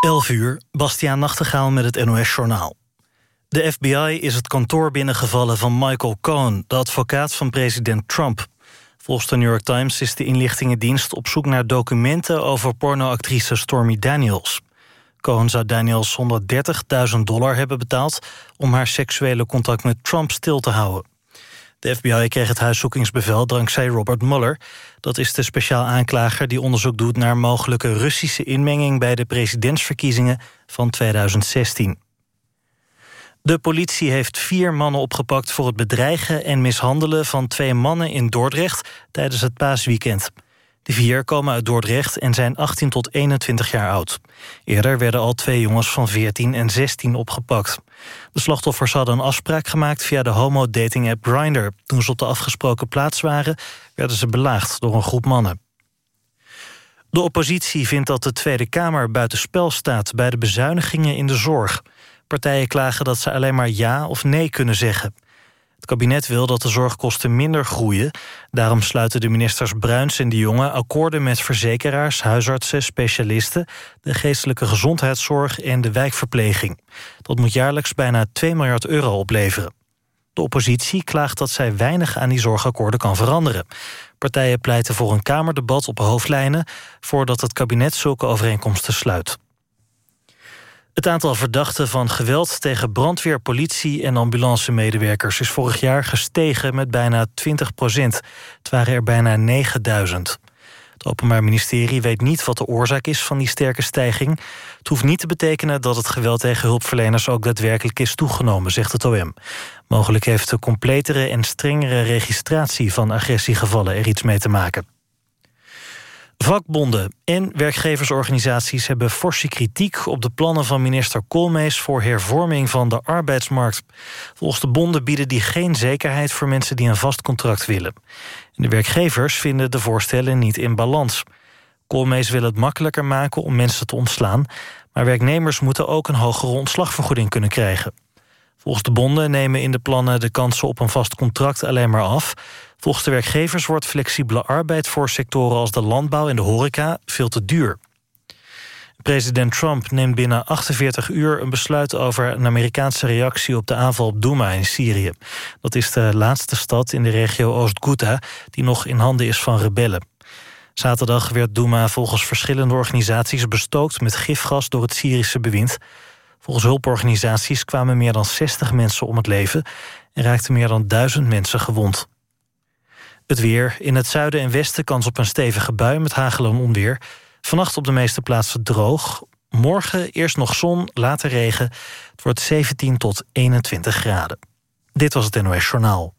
11 uur, Bastiaan Nachtegaal met het NOS-journaal. De FBI is het kantoor binnengevallen van Michael Cohen... de advocaat van president Trump. Volgens de New York Times is de inlichtingendienst op zoek naar documenten... over pornoactrice Stormy Daniels. Cohen zou Daniels 130.000 dollar hebben betaald... om haar seksuele contact met Trump stil te houden. De FBI kreeg het huiszoekingsbevel dankzij Robert Mueller. Dat is de speciaal aanklager die onderzoek doet... naar mogelijke Russische inmenging... bij de presidentsverkiezingen van 2016. De politie heeft vier mannen opgepakt voor het bedreigen en mishandelen van twee mannen in Dordrecht tijdens het paasweekend. De vier komen uit Dordrecht en zijn 18 tot 21 jaar oud. Eerder werden al twee jongens van 14 en 16 opgepakt. De slachtoffers hadden een afspraak gemaakt via de homo-dating-app Grindr. Toen ze op de afgesproken plaats waren, werden ze belaagd door een groep mannen. De oppositie vindt dat de Tweede Kamer buitenspel staat... bij de bezuinigingen in de zorg. Partijen klagen dat ze alleen maar ja of nee kunnen zeggen. Het kabinet wil dat de zorgkosten minder groeien. Daarom sluiten de ministers Bruins en de Jonge akkoorden met verzekeraars, huisartsen, specialisten, de geestelijke gezondheidszorg en de wijkverpleging. Dat moet jaarlijks bijna 2 miljard euro opleveren. De oppositie klaagt dat zij weinig aan die zorgakkoorden kan veranderen. Partijen pleiten voor een kamerdebat op hoofdlijnen voordat het kabinet zulke overeenkomsten sluit. Het aantal verdachten van geweld tegen brandweer, politie en ambulancemedewerkers is vorig jaar gestegen met bijna 20 procent. Het waren er bijna 9000. Het Openbaar Ministerie weet niet wat de oorzaak is van die sterke stijging. Het hoeft niet te betekenen dat het geweld tegen hulpverleners ook daadwerkelijk is toegenomen, zegt het OM. Mogelijk heeft de completere en strengere registratie van agressiegevallen er iets mee te maken. Vakbonden en werkgeversorganisaties hebben forse kritiek op de plannen van minister Koolmees voor hervorming van de arbeidsmarkt. Volgens de bonden bieden die geen zekerheid voor mensen die een vast contract willen. de werkgevers vinden de voorstellen niet in balans. Koolmees wil het makkelijker maken om mensen te ontslaan, maar werknemers moeten ook een hogere ontslagvergoeding kunnen krijgen. Volgens de bonden nemen in de plannen de kansen op een vast contract alleen maar af. Volgens de werkgevers wordt flexibele arbeid voor sectoren als de landbouw en de horeca veel te duur. President Trump neemt binnen 48 uur een besluit over een Amerikaanse reactie op de aanval op Douma in Syrië. Dat is de laatste stad in de regio Oost-Ghouta die nog in handen is van rebellen. Zaterdag werd Douma volgens verschillende organisaties bestookt met gifgas door het Syrische bewind. Volgens hulporganisaties kwamen meer dan 60 mensen om het leven en raakten meer dan 1000 mensen gewond. Het weer. In het zuiden en westen kans op een stevige bui met hagel en onweer. Vannacht op de meeste plaatsen droog. Morgen eerst nog zon, later regen. Het wordt 17 tot 21 graden. Dit was het NOS Journaal.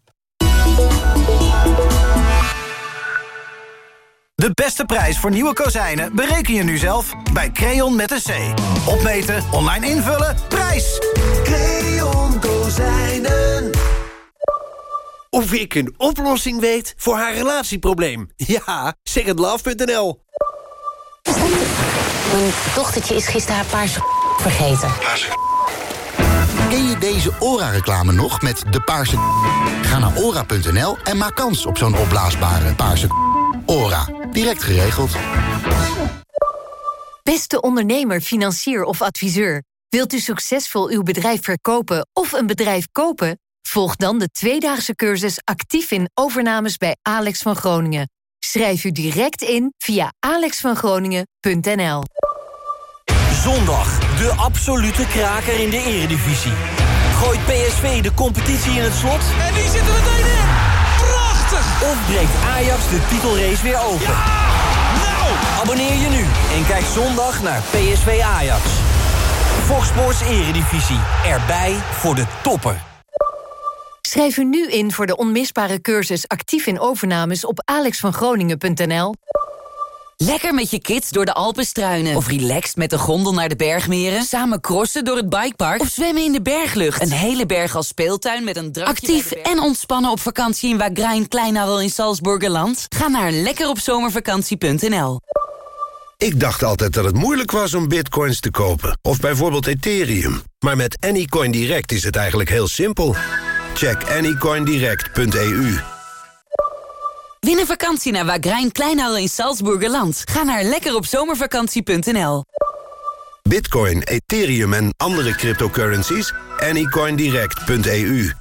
De beste prijs voor nieuwe kozijnen bereken je nu zelf bij Creon met een C. Opmeten, online invullen, prijs! Creon Kozijnen. Of ik een oplossing weet voor haar relatieprobleem. Ja, secondlove.nl Mijn dochtertje is gisteren haar paarse vergeten. Ken je deze ORA-reclame nog met de paarse Ga naar ora.nl en maak kans op zo'n opblaasbare paarse ORA. Direct geregeld. Beste ondernemer, financier of adviseur. Wilt u succesvol uw bedrijf verkopen of een bedrijf kopen? Volg dan de tweedaagse cursus actief in overnames bij Alex van Groningen. Schrijf u direct in via alexvangroningen.nl. Zondag, de absolute kraker in de eredivisie. Gooit PSV de competitie in het slot? En die zitten meteen in. Prachtig. Of breekt Ajax de titelrace weer open? Nou. Abonneer je nu en kijk zondag naar PSV Ajax. Fox Sports Eredivisie. Erbij voor de toppen. Schrijf u nu in voor de onmisbare cursus actief in overnames op alexvangroningen.nl. Lekker met je kids door de Alpen struinen. Of relaxed met de gondel naar de bergmeren. Samen crossen door het bikepark. Of zwemmen in de berglucht. Een hele berg als speeltuin met een drankje Actief en ontspannen op vakantie in Wagrain Kleinarel in Salzburgerland. Ga naar lekkeropzomervakantie.nl Ik dacht altijd dat het moeilijk was om bitcoins te kopen. Of bijvoorbeeld Ethereum. Maar met Anycoin Direct is het eigenlijk heel simpel. Check anycoindirect.eu. Win een vakantie naar Wagrain Kleinhal in Salzburgerland. Ga naar lekkeropzomervakantie.nl Bitcoin, Ethereum en andere cryptocurrencies? Anycoindirect.eu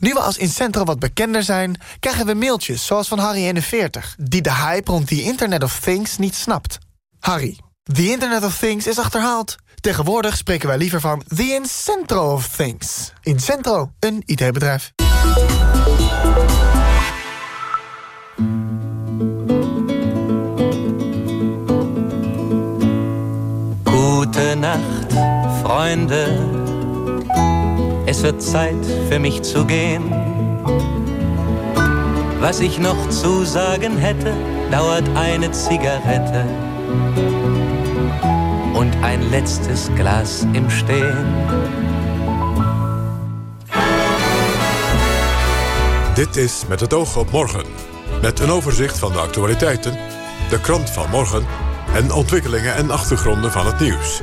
Nu we als Incentro wat bekender zijn, krijgen we mailtjes zoals van Harry41... die de hype rond the Internet of Things niet snapt. Harry, the Internet of Things is achterhaald. Tegenwoordig spreken wij liever van the Incentro of Things. Incentro, een IT-bedrijf. Gute Nacht, Freunde. Es wird Zeit für mich zu gehen. Was ich noch zu sagen hätte, dauert eine Zigarette ein letztes Glas im Stehen. Dit is Met het oog op morgen. Met een overzicht van de actualiteiten, de krant van morgen... en ontwikkelingen en achtergronden van het nieuws.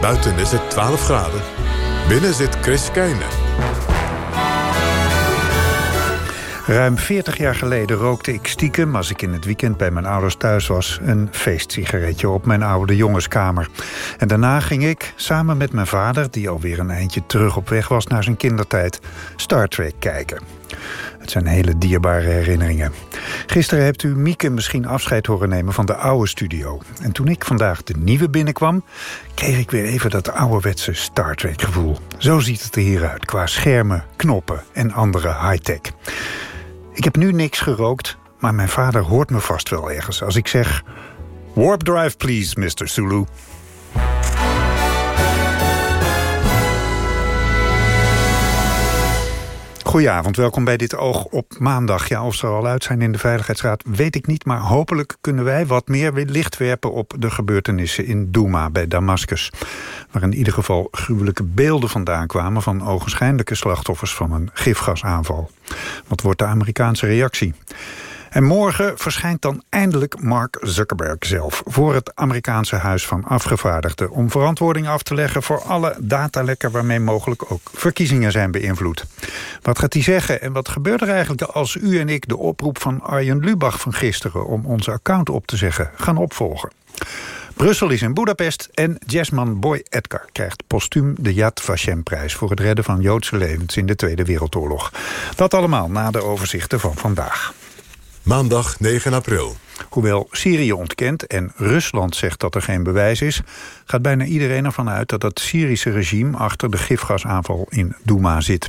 Buiten is het 12 graden. Binnen zit Chris Keijne. Ruim 40 jaar geleden rookte ik stiekem, als ik in het weekend bij mijn ouders thuis was... een feestsigaretje op mijn oude jongenskamer. En daarna ging ik, samen met mijn vader... die alweer een eindje terug op weg was naar zijn kindertijd... Star Trek kijken. Het zijn hele dierbare herinneringen. Gisteren hebt u Mieke misschien afscheid horen nemen van de oude studio. En toen ik vandaag de nieuwe binnenkwam... kreeg ik weer even dat ouderwetse Star Trek gevoel. Zo ziet het er hieruit, qua schermen, knoppen en andere high-tech. Ik heb nu niks gerookt, maar mijn vader hoort me vast wel ergens... als ik zeg... Warp drive, please, Mr. Sulu. Goedenavond, welkom bij dit Oog op maandag. Ja, of ze er al uit zijn in de Veiligheidsraad, weet ik niet... maar hopelijk kunnen wij wat meer licht werpen op de gebeurtenissen in Douma bij Damascus. Waar in ieder geval gruwelijke beelden vandaan kwamen... van ogenschijnlijke slachtoffers van een gifgasaanval. Wat wordt de Amerikaanse reactie? En morgen verschijnt dan eindelijk Mark Zuckerberg zelf... voor het Amerikaanse Huis van Afgevaardigden... om verantwoording af te leggen voor alle datalekken... waarmee mogelijk ook verkiezingen zijn beïnvloed. Wat gaat hij zeggen en wat gebeurt er eigenlijk als u en ik... de oproep van Arjen Lubach van gisteren om onze account op te zeggen... gaan opvolgen? Brussel is in Budapest en jazzman Boy Edgar krijgt postuum de Yad Vashem-prijs... voor het redden van Joodse levens in de Tweede Wereldoorlog. Dat allemaal na de overzichten van vandaag. Maandag 9 april. Hoewel Syrië ontkent en Rusland zegt dat er geen bewijs is... gaat bijna iedereen ervan uit dat het Syrische regime... achter de gifgasaanval in Douma zit.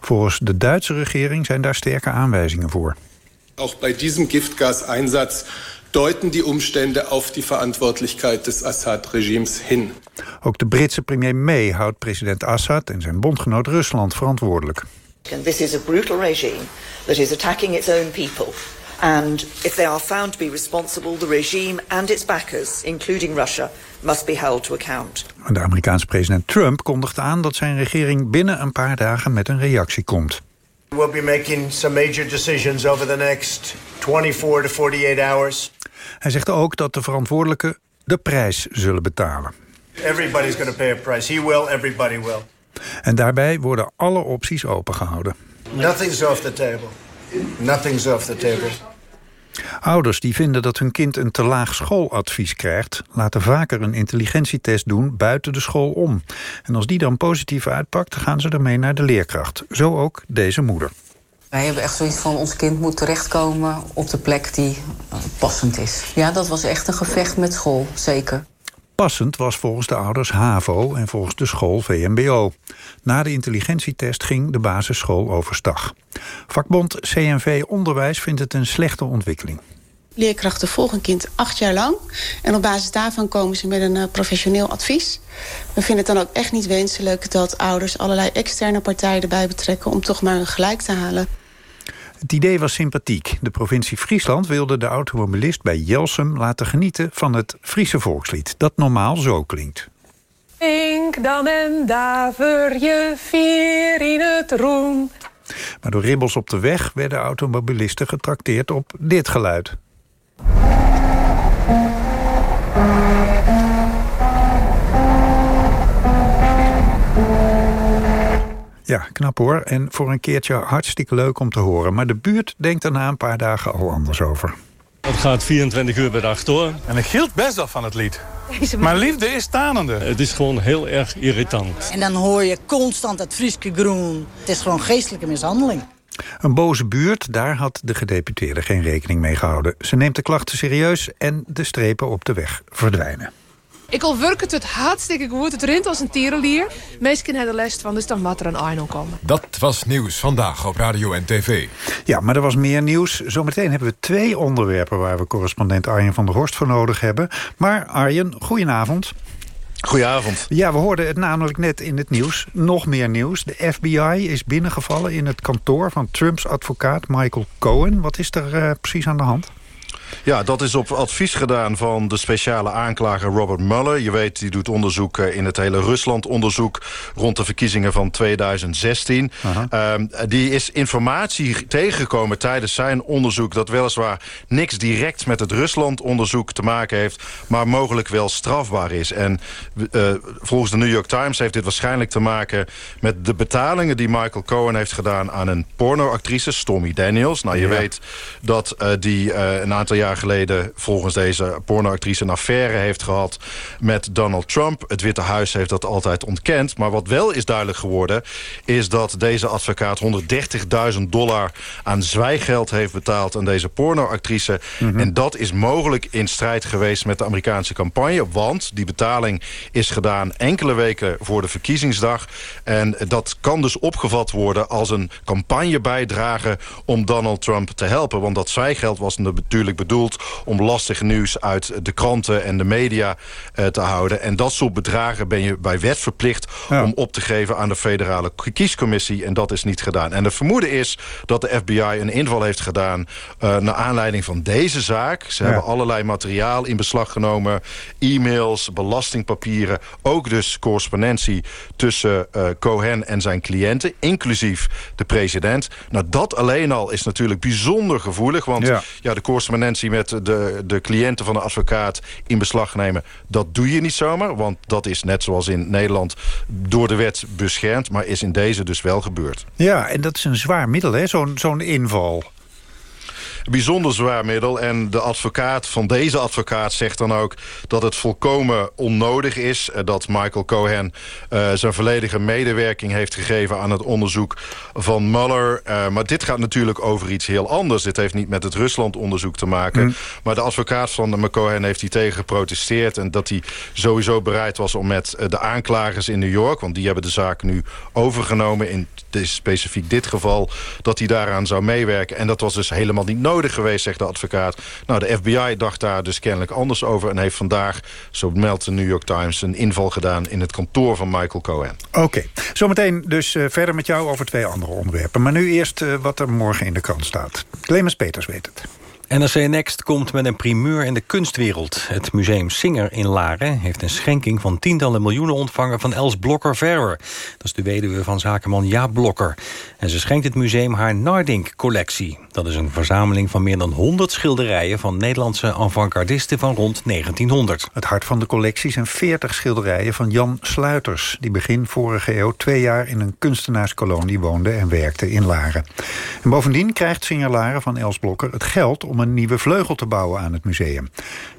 Volgens de Duitse regering zijn daar sterke aanwijzingen voor. Ook bij diesem Giftgaseinsatz deuten die Umstände auf die Verantwortlichkeit des Assad-Regimes hin. Ook de Britse premier May houdt president Assad en zijn bondgenoot Rusland verantwoordelijk. This is a brutal regime that is attacking its own people. And if they are found to be responsible, the regime and its backers, including Russia, must be held to account. De Amerikaanse president Trump kondigt aan dat zijn regering binnen een paar dagen met een reactie komt. We'll be making some major decisions over the next 24 to 48 hours. Hij zegt ook dat de verantwoordelijken de prijs zullen betalen. Everybody's going to pay a price. He will, everybody will. En daarbij worden alle opties opengehouden. Nothing's off the table. Nothing's off the table. Ouders die vinden dat hun kind een te laag schooladvies krijgt... laten vaker een intelligentietest doen buiten de school om. En als die dan positief uitpakt, gaan ze ermee naar de leerkracht. Zo ook deze moeder. Wij hebben echt zoiets van ons kind moet terechtkomen op de plek die uh, passend is. Ja, dat was echt een gevecht met school, zeker. Passend was volgens de ouders HAVO en volgens de school VMBO. Na de intelligentietest ging de basisschool overstag. Vakbond CNV Onderwijs vindt het een slechte ontwikkeling. Leerkrachten volgen een kind acht jaar lang. En op basis daarvan komen ze met een uh, professioneel advies. We vinden het dan ook echt niet wenselijk dat ouders allerlei externe partijen erbij betrekken... om toch maar een gelijk te halen. Het idee was sympathiek. De provincie Friesland wilde de automobilist bij Jelsum laten genieten van het Friese volkslied. Dat normaal zo klinkt. Ink dan en daver je vier in het roem. Maar door ribbels op de weg werden automobilisten getrakteerd op dit geluid. Ja, knap hoor. En voor een keertje hartstikke leuk om te horen. Maar de buurt denkt er na een paar dagen al anders over. Het gaat 24 uur per dag door. En ik hield best wel van het lied. Maar liefde is tanende. Het is gewoon heel erg irritant. En dan hoor je constant het Frieske groen. Het is gewoon geestelijke mishandeling. Een boze buurt, daar had de gedeputeerde geen rekening mee gehouden. Ze neemt de klachten serieus en de strepen op de weg verdwijnen. Ik al werkt het hartstikke goed. Het rint als een tierenlier. Meestal hebben de les van, dus dan moet er een Arno komen. Dat was nieuws vandaag op Radio en TV. Ja, maar er was meer nieuws. Zometeen hebben we twee onderwerpen... waar we correspondent Arjen van der Horst voor nodig hebben. Maar Arjen, goedenavond. Goedenavond. Ja, we hoorden het namelijk net in het nieuws. Nog meer nieuws. De FBI is binnengevallen in het kantoor van Trumps advocaat Michael Cohen. Wat is er uh, precies aan de hand? Ja, dat is op advies gedaan van de speciale aanklager Robert Mueller. Je weet, die doet onderzoek in het hele Rusland-onderzoek... rond de verkiezingen van 2016. Um, die is informatie tegengekomen tijdens zijn onderzoek... dat weliswaar niks direct met het Rusland-onderzoek te maken heeft... maar mogelijk wel strafbaar is. En uh, volgens de New York Times heeft dit waarschijnlijk te maken... met de betalingen die Michael Cohen heeft gedaan... aan een pornoactrice, Stormy Daniels. Nou, je ja. weet dat uh, die een aantal jaar geleden volgens deze pornoactrice een affaire heeft gehad met Donald Trump. Het Witte Huis heeft dat altijd ontkend. Maar wat wel is duidelijk geworden is dat deze advocaat 130.000 dollar aan zwijgeld heeft betaald aan deze pornoactrice. Mm -hmm. En dat is mogelijk in strijd geweest met de Amerikaanse campagne. Want die betaling is gedaan enkele weken voor de verkiezingsdag. En dat kan dus opgevat worden als een campagnebijdrage om Donald Trump te helpen. Want dat zwijgeld was natuurlijk bedoeld om lastig nieuws uit de kranten en de media uh, te houden. En dat soort bedragen ben je bij wet verplicht ja. om op te geven aan de federale kiescommissie. En dat is niet gedaan. En het vermoeden is dat de FBI een inval heeft gedaan uh, naar aanleiding van deze zaak. Ze ja. hebben allerlei materiaal in beslag genomen. E-mails, belastingpapieren. Ook dus correspondentie tussen uh, Cohen en zijn cliënten. Inclusief de president. Nou, dat alleen al is natuurlijk bijzonder gevoelig. Want ja, ja de correspondentie met de, de cliënten van de advocaat in beslag nemen... dat doe je niet zomaar, want dat is net zoals in Nederland... door de wet beschermd, maar is in deze dus wel gebeurd. Ja, en dat is een zwaar middel, hè, zo'n zo'n inval bijzonder zwaar middel. En de advocaat van deze advocaat zegt dan ook dat het volkomen onnodig is... dat Michael Cohen uh, zijn volledige medewerking heeft gegeven... aan het onderzoek van Mueller. Uh, maar dit gaat natuurlijk over iets heel anders. Dit heeft niet met het Rusland-onderzoek te maken. Mm. Maar de advocaat van Cohen heeft hier tegen geprotesteerd... en dat hij sowieso bereid was om met de aanklagers in New York... want die hebben de zaak nu overgenomen in specifiek dit geval... dat hij daaraan zou meewerken. En dat was dus helemaal niet nodig geweest, zegt de advocaat. Nou, de FBI dacht daar dus kennelijk anders over... en heeft vandaag, zo meldt de New York Times... een inval gedaan in het kantoor van Michael Cohen. Oké, okay. zometeen dus uh, verder met jou over twee andere onderwerpen. Maar nu eerst uh, wat er morgen in de krant staat. Clemens Peters weet het. NRC Next komt met een primeur in de kunstwereld. Het museum Singer in Laren heeft een schenking van tientallen miljoenen ontvangen van Els Blokker-Verwer. Dat is de weduwe van zakenman Jaap Blokker. En ze schenkt het museum haar Nardink-collectie. Dat is een verzameling van meer dan 100 schilderijen van Nederlandse avant-gardisten van rond 1900. Het hart van de collectie zijn 40 schilderijen van Jan Sluiters... die begin vorige eeuw twee jaar in een kunstenaarskolonie woonde en werkte in Laren. En bovendien krijgt Singer Laren van Els Blokker het geld om een nieuwe vleugel te bouwen aan het museum.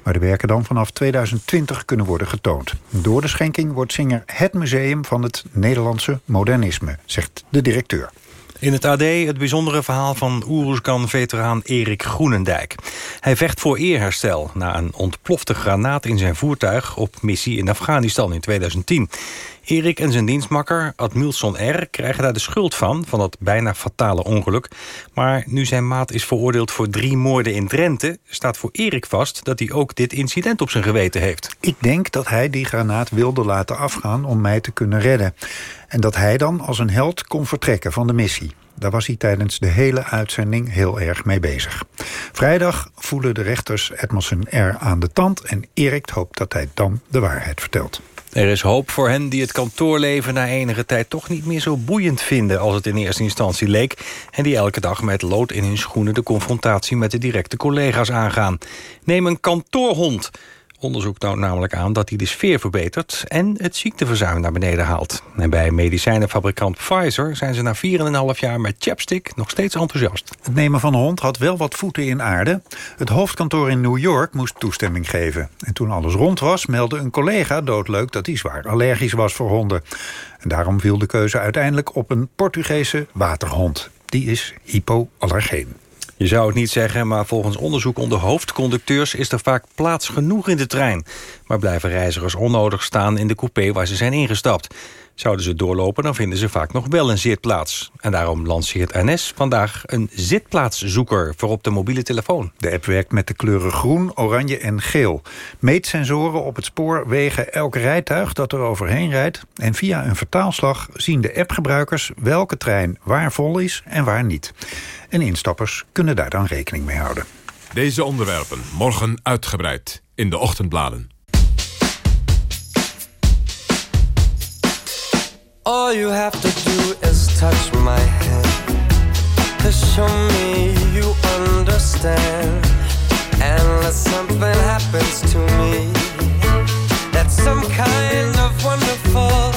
Waar de werken dan vanaf 2020 kunnen worden getoond. Door de schenking wordt Singer het museum van het Nederlandse modernisme, zegt de directeur. In het AD het bijzondere verhaal van Oeruzkan-veteraan Erik Groenendijk. Hij vecht voor eerherstel na een ontplofte granaat in zijn voertuig... op missie in Afghanistan in 2010. Erik en zijn dienstmakker Admilson R. krijgen daar de schuld van... van dat bijna fatale ongeluk. Maar nu zijn maat is veroordeeld voor drie moorden in Drenthe... staat voor Erik vast dat hij ook dit incident op zijn geweten heeft. Ik denk dat hij die granaat wilde laten afgaan om mij te kunnen redden. En dat hij dan als een held kon vertrekken van de missie. Daar was hij tijdens de hele uitzending heel erg mee bezig. Vrijdag voelen de rechters Edmondson R. aan de tand... en Erik hoopt dat hij dan de waarheid vertelt. Er is hoop voor hen die het kantoorleven na enige tijd toch niet meer zo boeiend vinden als het in eerste instantie leek. En die elke dag met lood in hun schoenen de confrontatie met de directe collega's aangaan. Neem een kantoorhond. Onderzoek toont namelijk aan dat hij de sfeer verbetert... en het ziekteverzuim naar beneden haalt. En bij medicijnenfabrikant Pfizer zijn ze na 4,5 jaar met chapstick nog steeds enthousiast. Het nemen van een hond had wel wat voeten in aarde. Het hoofdkantoor in New York moest toestemming geven. En toen alles rond was, meldde een collega doodleuk... dat hij zwaar allergisch was voor honden. En daarom viel de keuze uiteindelijk op een Portugese waterhond. Die is hypoallergeen. Je zou het niet zeggen, maar volgens onderzoek onder hoofdconducteurs... is er vaak plaats genoeg in de trein. Maar blijven reizigers onnodig staan in de coupé waar ze zijn ingestapt. Zouden ze doorlopen, dan vinden ze vaak nog wel een zitplaats. En daarom lanceert NS vandaag een zitplaatszoeker voor op de mobiele telefoon. De app werkt met de kleuren groen, oranje en geel. Meetsensoren op het spoor wegen elk rijtuig dat er overheen rijdt... en via een vertaalslag zien de appgebruikers welke trein waar vol is en waar niet. En instappers kunnen daar dan rekening mee houden. Deze onderwerpen morgen uitgebreid in de ochtendbladen. All you have to do is touch my hand To show me you understand. Unless something happens to me. That's some kind of wonderful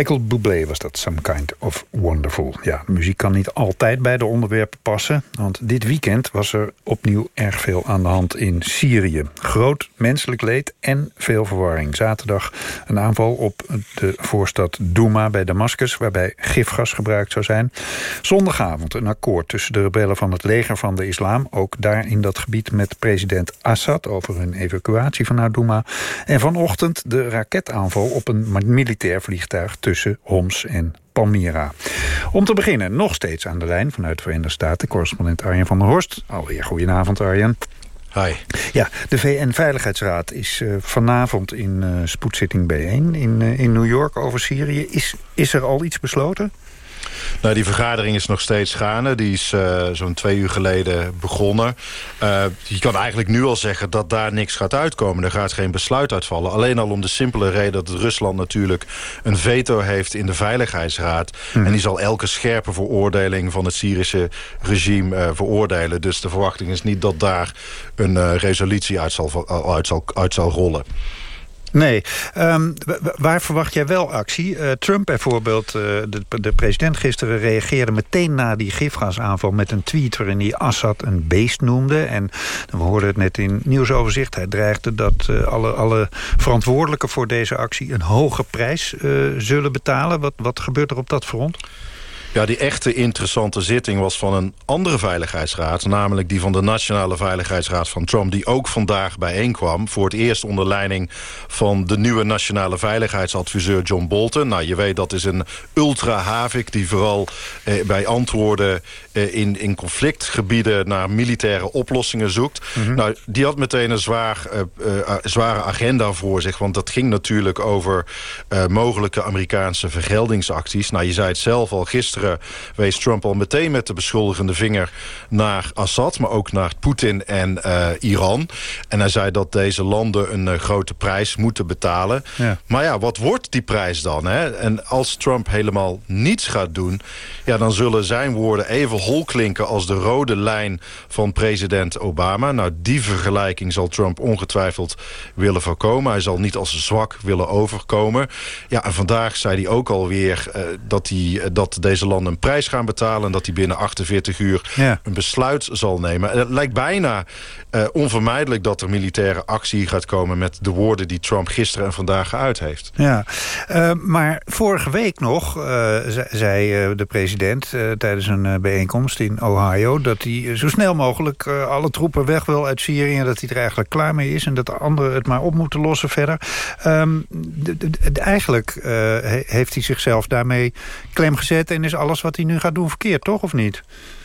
Michael Bublé was dat, Some Kind of Ja, muziek kan niet altijd bij de onderwerpen passen... want dit weekend was er opnieuw erg veel aan de hand in Syrië. Groot menselijk leed en veel verwarring. Zaterdag een aanval op de voorstad Douma bij Damascus... waarbij gifgas gebruikt zou zijn. Zondagavond een akkoord tussen de rebellen van het leger van de islam... ook daar in dat gebied met president Assad... over hun evacuatie vanuit Douma. En vanochtend de raketaanval op een militair vliegtuig tussen Homs en Palmyra. Om te beginnen, nog steeds aan de lijn vanuit de Verenigde Staten... correspondent Arjen van der Horst. Alweer goedenavond, Arjen. Hi. Ja, de VN-veiligheidsraad is uh, vanavond in uh, spoedzitting bijeen in, uh, in New York over Syrië. Is, is er al iets besloten? Nou, die vergadering is nog steeds gaande. Die is uh, zo'n twee uur geleden begonnen. Uh, je kan eigenlijk nu al zeggen dat daar niks gaat uitkomen. Er gaat geen besluit uitvallen. Alleen al om de simpele reden dat Rusland natuurlijk een veto heeft in de Veiligheidsraad. Mm. En die zal elke scherpe veroordeling van het Syrische regime uh, veroordelen. Dus de verwachting is niet dat daar een resolutie uit zal, uit, zal, uit zal rollen. Nee. Um, waar verwacht jij wel actie? Uh, Trump bijvoorbeeld, uh, de, de, president gisteren reageerde meteen na die gifgasaanval... met een tweet waarin hij Assad een beest noemde. En we hoorden het net in nieuwsoverzicht. Hij dreigde dat uh, alle, alle verantwoordelijken voor deze actie... een hoge prijs zullen betalen. Wat, wat gebeurt er op dat front? Ja, die echte interessante zitting was van een andere veiligheidsraad... namelijk die van de Nationale Veiligheidsraad van Trump... die ook vandaag bijeenkwam. Voor het eerst onder leiding van de nieuwe Nationale Veiligheidsadviseur John Bolton. Nou, je weet, dat is een ultra-havik die vooral eh, bij antwoorden... Eh, in, in conflictgebieden naar militaire oplossingen zoekt. Mm -hmm. Nou, die had meteen een zwaar, uh, uh, zware agenda voor zich... want dat ging natuurlijk over mogelijke Amerikaanse vergeldingsacties. Nou, je zei het zelf al gisteren wees Trump al meteen met de beschuldigende vinger naar Assad... maar ook naar Poetin en Iran. En hij zei dat deze landen een grote prijs moeten betalen. Ja. Maar ja, wat wordt die prijs dan? Hè? En als Trump helemaal niets gaat doen... Ja, dan zullen zijn woorden even hol klinken als de rode lijn van president Obama. Nou, die vergelijking zal Trump ongetwijfeld willen voorkomen. Hij zal niet als zwak willen overkomen. Ja, en vandaag zei hij ook alweer uh, dat, hij, dat deze landen een prijs gaan betalen... en dat hij binnen 48 uur ja. een besluit zal nemen. het lijkt bijna uh, onvermijdelijk dat er militaire actie gaat komen... met de woorden die Trump gisteren en vandaag geuit heeft. Ja, uh, maar vorige week nog zei de president tijdens een bijeenkomst in Ohio... dat hij zo snel mogelijk alle troepen weg wil uit Syrië... en dat hij er eigenlijk klaar mee is... en dat de anderen het maar op moeten lossen verder. Um, eigenlijk he heeft hij zichzelf daarmee klem gezet... en is alles wat hij nu gaat doen verkeerd, toch? Of niet?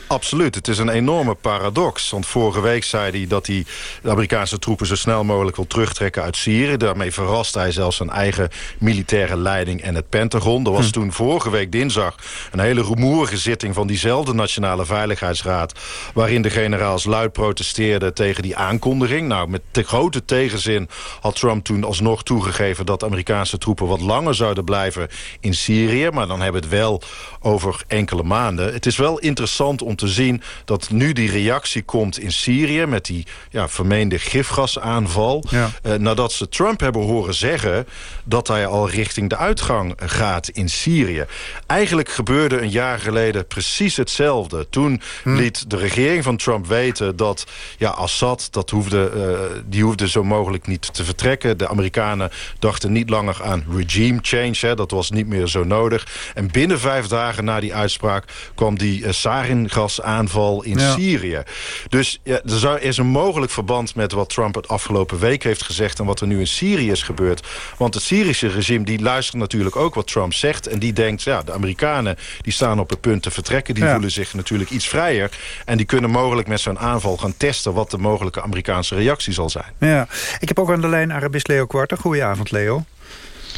Absoluut. Het is een enorme paradox. Want vorige week zei hij dat hij de Amerikaanse troepen... zo snel mogelijk wil terugtrekken uit Syrië. Daarmee verraste hij zelfs zijn eigen militaire leiding en het Pentagon. Er was hm. toen vorige week dinsdag een hele rumoerige zitting... van diezelfde Nationale Veiligheidsraad... waarin de generaals luid protesteerden tegen die aankondiging. Nou, met de grote tegenzin had Trump toen alsnog toegegeven... dat Amerikaanse troepen wat langer zouden blijven in Syrië. Maar dan hebben we het wel over enkele maanden. Het is wel interessant om te zien dat nu die reactie komt in Syrië... met die ja, vermeende gifgasaanval. Ja. Uh, nadat ze Trump hebben horen zeggen dat hij al richting de uitgang gaat in Syrië. Eigenlijk gebeurde een jaar geleden precies hetzelfde. Toen hm. liet de regering van Trump weten dat ja, Assad... Dat hoefde, uh, die hoefde zo mogelijk niet te vertrekken. De Amerikanen dachten niet langer aan regime change. Hè, dat was niet meer zo nodig. En binnen vijf dagen na die uitspraak kwam die uh, sarin aanval in ja. Syrië. Dus ja, er is een mogelijk verband met wat Trump het afgelopen week heeft gezegd... en wat er nu in Syrië is gebeurd. Want het Syrische regime die luistert natuurlijk ook wat Trump zegt... en die denkt, ja, de Amerikanen die staan op het punt te vertrekken... die ja. voelen zich natuurlijk iets vrijer... en die kunnen mogelijk met zo'n aanval gaan testen... wat de mogelijke Amerikaanse reactie zal zijn. Ja, ik heb ook aan de lijn Arabist Leo Kwarter. Goedenavond, Leo.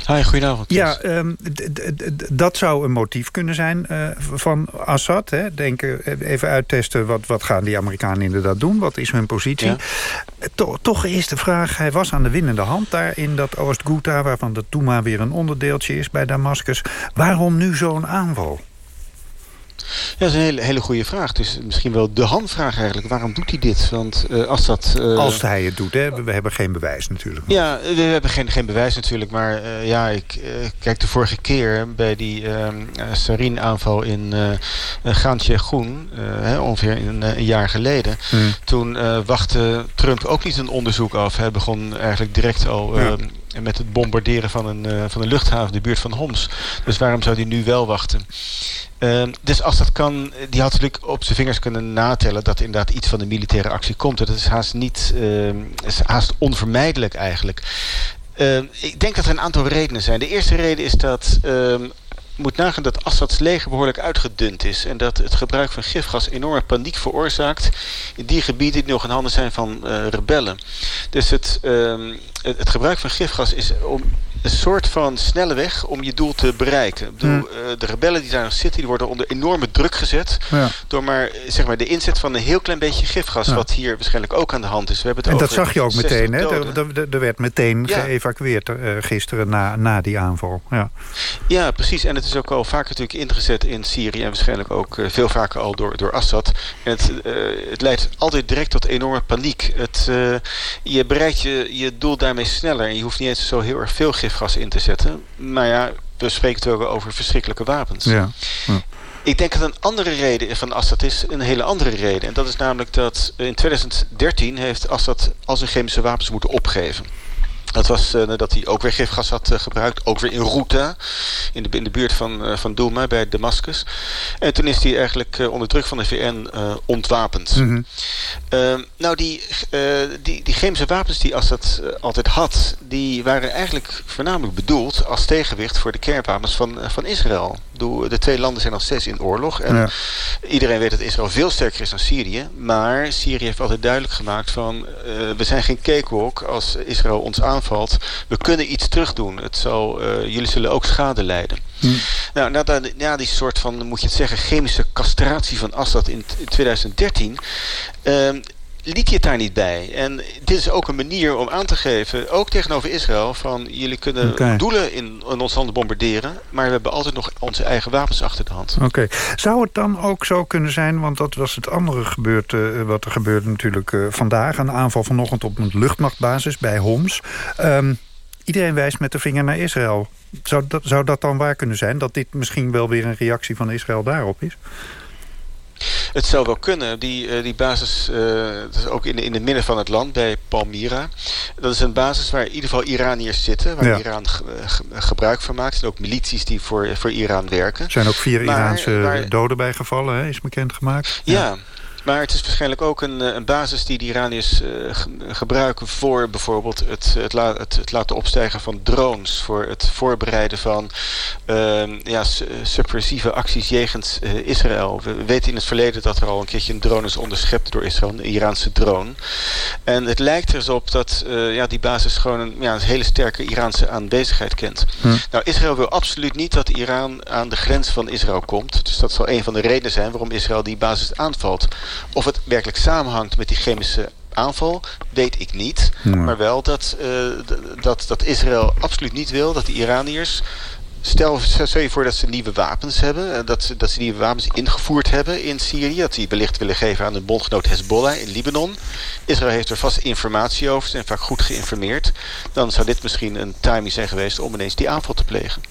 Hi, goedenavond. Ja, um, dat zou een motief kunnen zijn uh, van Assad. Hè? Denken, eh, even uittesten, wat, wat gaan die Amerikanen inderdaad doen? Wat is hun positie? Ja. To, toch is de vraag, hij was aan de winnende hand daar in dat Oost-Ghouta... waarvan de Touma weer een onderdeeltje is bij Damascus. Waarom nu zo'n aanval? Ja, dat is een hele, hele goede vraag. Het is misschien wel de handvraag eigenlijk. Waarom doet hij dit? Want uh, als dat... Uh... Als hij het doet, hè? We hebben geen bewijs natuurlijk. Ja, we hebben geen, geen bewijs natuurlijk. Maar uh, ja, ik kijk de vorige keer bij die Sarin-aanval in Gaantje Groen... ongeveer een, een, jaar geleden. Hmm. Toen wachtte Trump ook niet een onderzoek af. Hij begon eigenlijk direct al... Ja met het bombarderen van een, uh, van een luchthaven, de buurt van Homs. Dus waarom zou hij nu wel wachten? Uh, dus als dat kan, die had natuurlijk op zijn vingers kunnen natellen dat er inderdaad iets van de militaire actie komt. Dat is haast niet, uh, is haast onvermijdelijk eigenlijk. Ehm, ik denk dat er een aantal redenen zijn. De eerste reden is dat ehm, moet nagaan dat Assads leger behoorlijk uitgedund is. En dat het gebruik van gifgas enorme paniek veroorzaakt... in die gebieden die nog in handen zijn van uh, rebellen. Dus het, het, het, gebruik van gifgas is om een soort van snelle weg om je doel te bereiken. Ik bedoel, Hmm. eh, de rebellen die daar nog zitten, die worden onder enorme druk gezet. Ja. Door maar, eh, zeg maar de inzet van een heel klein beetje gifgas, Ja. wat hier waarschijnlijk ook aan de hand is. We hebben het En dat over zag je ook 60 meteen, hè? Er, er- er werd meteen Ja. geëvacueerd eh, gisteren na, na die aanval. Ja. Ja, precies. En het is ook al vaker natuurlijk ingezet in Syrië... en waarschijnlijk ook veel vaker al door, door Assad. En het, het leidt altijd direct tot enorme paniek. Het, je bereikt je, je doel daarmee sneller... en je hoeft niet eens zo heel erg veel gifgas in te zetten. Maar ja, we spreken over verschrikkelijke wapens. Ja. Ja. Ik denk dat een andere reden van Assad is een hele andere reden. En dat is namelijk dat in 2013 heeft Assad al zijn chemische wapens moeten opgeven. Dat was eh, nadat hij ook weer gifgas had eh, gebruikt. Ook weer in Ghouta. In de, in de buurt van, eh, van Douma bij Damascus. En toen is hij eigenlijk onder druk van de VN ontwapend. Mhm. Ehm, nou, die, die, die chemische wapens die Assad altijd had... die waren eigenlijk voornamelijk bedoeld als tegenwicht... voor de kernwapens van, van Israël. De twee landen zijn al steeds in oorlog. En Ja. iedereen weet dat Israël veel sterker is dan Syrië. Maar Syrië heeft altijd duidelijk gemaakt van... eh, we zijn geen cakewalk als Israël ons aanvalt. We kunnen iets terugdoen. Het zal, eh, jullie zullen ook schade lijden. Nou, na, na, na die soort van, moet je het zeggen, chemische castratie van Assad in, t- in 2013... ehm, liet hij het daar niet bij. En dit is ook een manier om aan te geven, ook tegenover Israël... van jullie kunnen doelen in, in ons land bombarderen... maar we hebben altijd nog onze eigen wapens achter de hand. Oké. Zou het dan ook zo kunnen zijn, want dat was het andere gebeurd, eh, wat er gebeurde natuurlijk eh, vandaag... een aanval vanochtend op een luchtmachtbasis bij Homs. Ehm, iedereen wijst met de vinger naar Israël. Zou dat, zou dat dan waar kunnen zijn, dat dit misschien wel weer een reactie van Israël daarop is? Het zou wel kunnen. Die, eh, die basis, eh, dat is ook in, de, in het midden van het land, bij Palmyra. Dat is een basis waar in ieder geval Iraniërs zitten. Waar Ja. Iran ge- ge- gebruik van maakt. En ook milities die voor, voor Iran werken. Er zijn ook vier Maar Iraanse doden bijgevallen, hè, is bekendgemaakt. Ja. Maar het is waarschijnlijk ook een, eh, een basis die de Iraniërs eh, ge- gebruiken voor bijvoorbeeld het, het, la- het, het laten opstijgen van drones. Voor het voorbereiden van ehm, ja, su- subversieve acties jegens eh, Israël. We weten in het verleden dat er al een keertje een drone is onderschept door Israël, een Iraanse drone. En het lijkt er eens op dat ja, die basis gewoon een, ja, een hele sterke Iraanse aanwezigheid kent. Hm. Nou, Israël wil absoluut niet dat Iran aan de grens van Israël komt. Dus dat zal een van de redenen zijn waarom Israël die basis aanvalt. Of het werkelijk samenhangt met die chemische aanval, weet ik niet. Maar wel dat, eh, dat, dat Israël absoluut niet wil dat de Iraniërs... Stel, stel je voor dat ze nieuwe wapens hebben. eh, Dat ze, dat ze nieuwe wapens ingevoerd hebben in Syrië. Dat die wellicht willen geven aan de bondgenoot Hezbollah in Libanon. Israël heeft er vast informatie over. Ze zijn vaak goed geïnformeerd. Dan zou dit misschien een timing zijn geweest om ineens die aanval te plegen.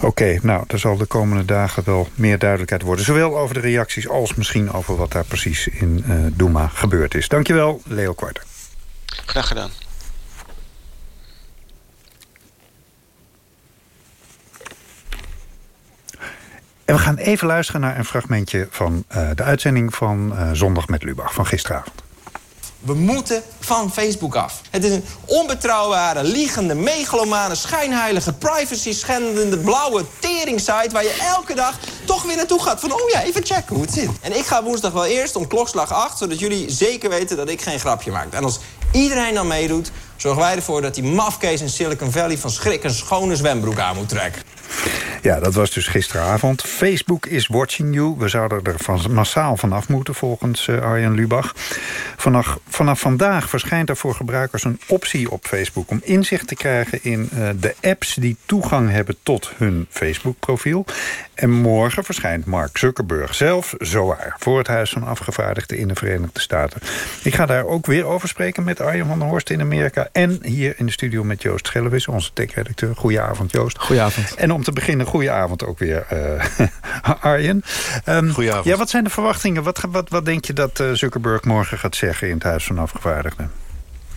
Oké, nou, er zal de komende dagen wel meer duidelijkheid worden. Zowel over de reacties als misschien over wat daar precies in eh Douma gebeurd is. Dankjewel, Leo Kwarter. Graag gedaan. En we gaan even luisteren naar een fragmentje van eh, de uitzending van eh, Zondag met Lubach van gisteravond. We moeten van Facebook af. Het is een onbetrouwbare, liegende, megalomane, schijnheilige, privacy-schendende, blauwe tering-site... waar je elke dag toch weer naartoe gaat van... oh ja, even checken hoe het zit. En ik ga woensdag wel eerst om klokslag 8... zodat jullie zeker weten dat ik geen grapje maak. En als iedereen dan meedoet, zorgen wij ervoor... dat die mafkees in Silicon Valley van schrik een schone zwembroek aan moet trekken. Ja, dat was dus gisteravond. Facebook is watching you. We zouden er van, massaal vanaf moeten, volgens eh, Arjen Lubach. Vanaf, vanaf vandaag verschijnt er voor gebruikers een optie op Facebook... om inzicht te krijgen in eh, de apps die toegang hebben tot hun Facebook-profiel. En morgen verschijnt Mark Zuckerberg zelf, zowaar... voor het Huis van Afgevaardigden in de Verenigde Staten. Ik ga daar ook weer over spreken met Arjen van der Horst in Amerika... en hier in de studio met Joost Schellewis, onze tech-redacteur. Goedenavond, Joost. Goedenavond. En om te beginnen, goede avond ook weer, eh, Arjen. Um, Goedenavond. Ja, wat zijn de verwachtingen? Wat, wat, wat denk je dat eh, Zuckerberg morgen gaat zeggen in het Huis van Afgevaardigden?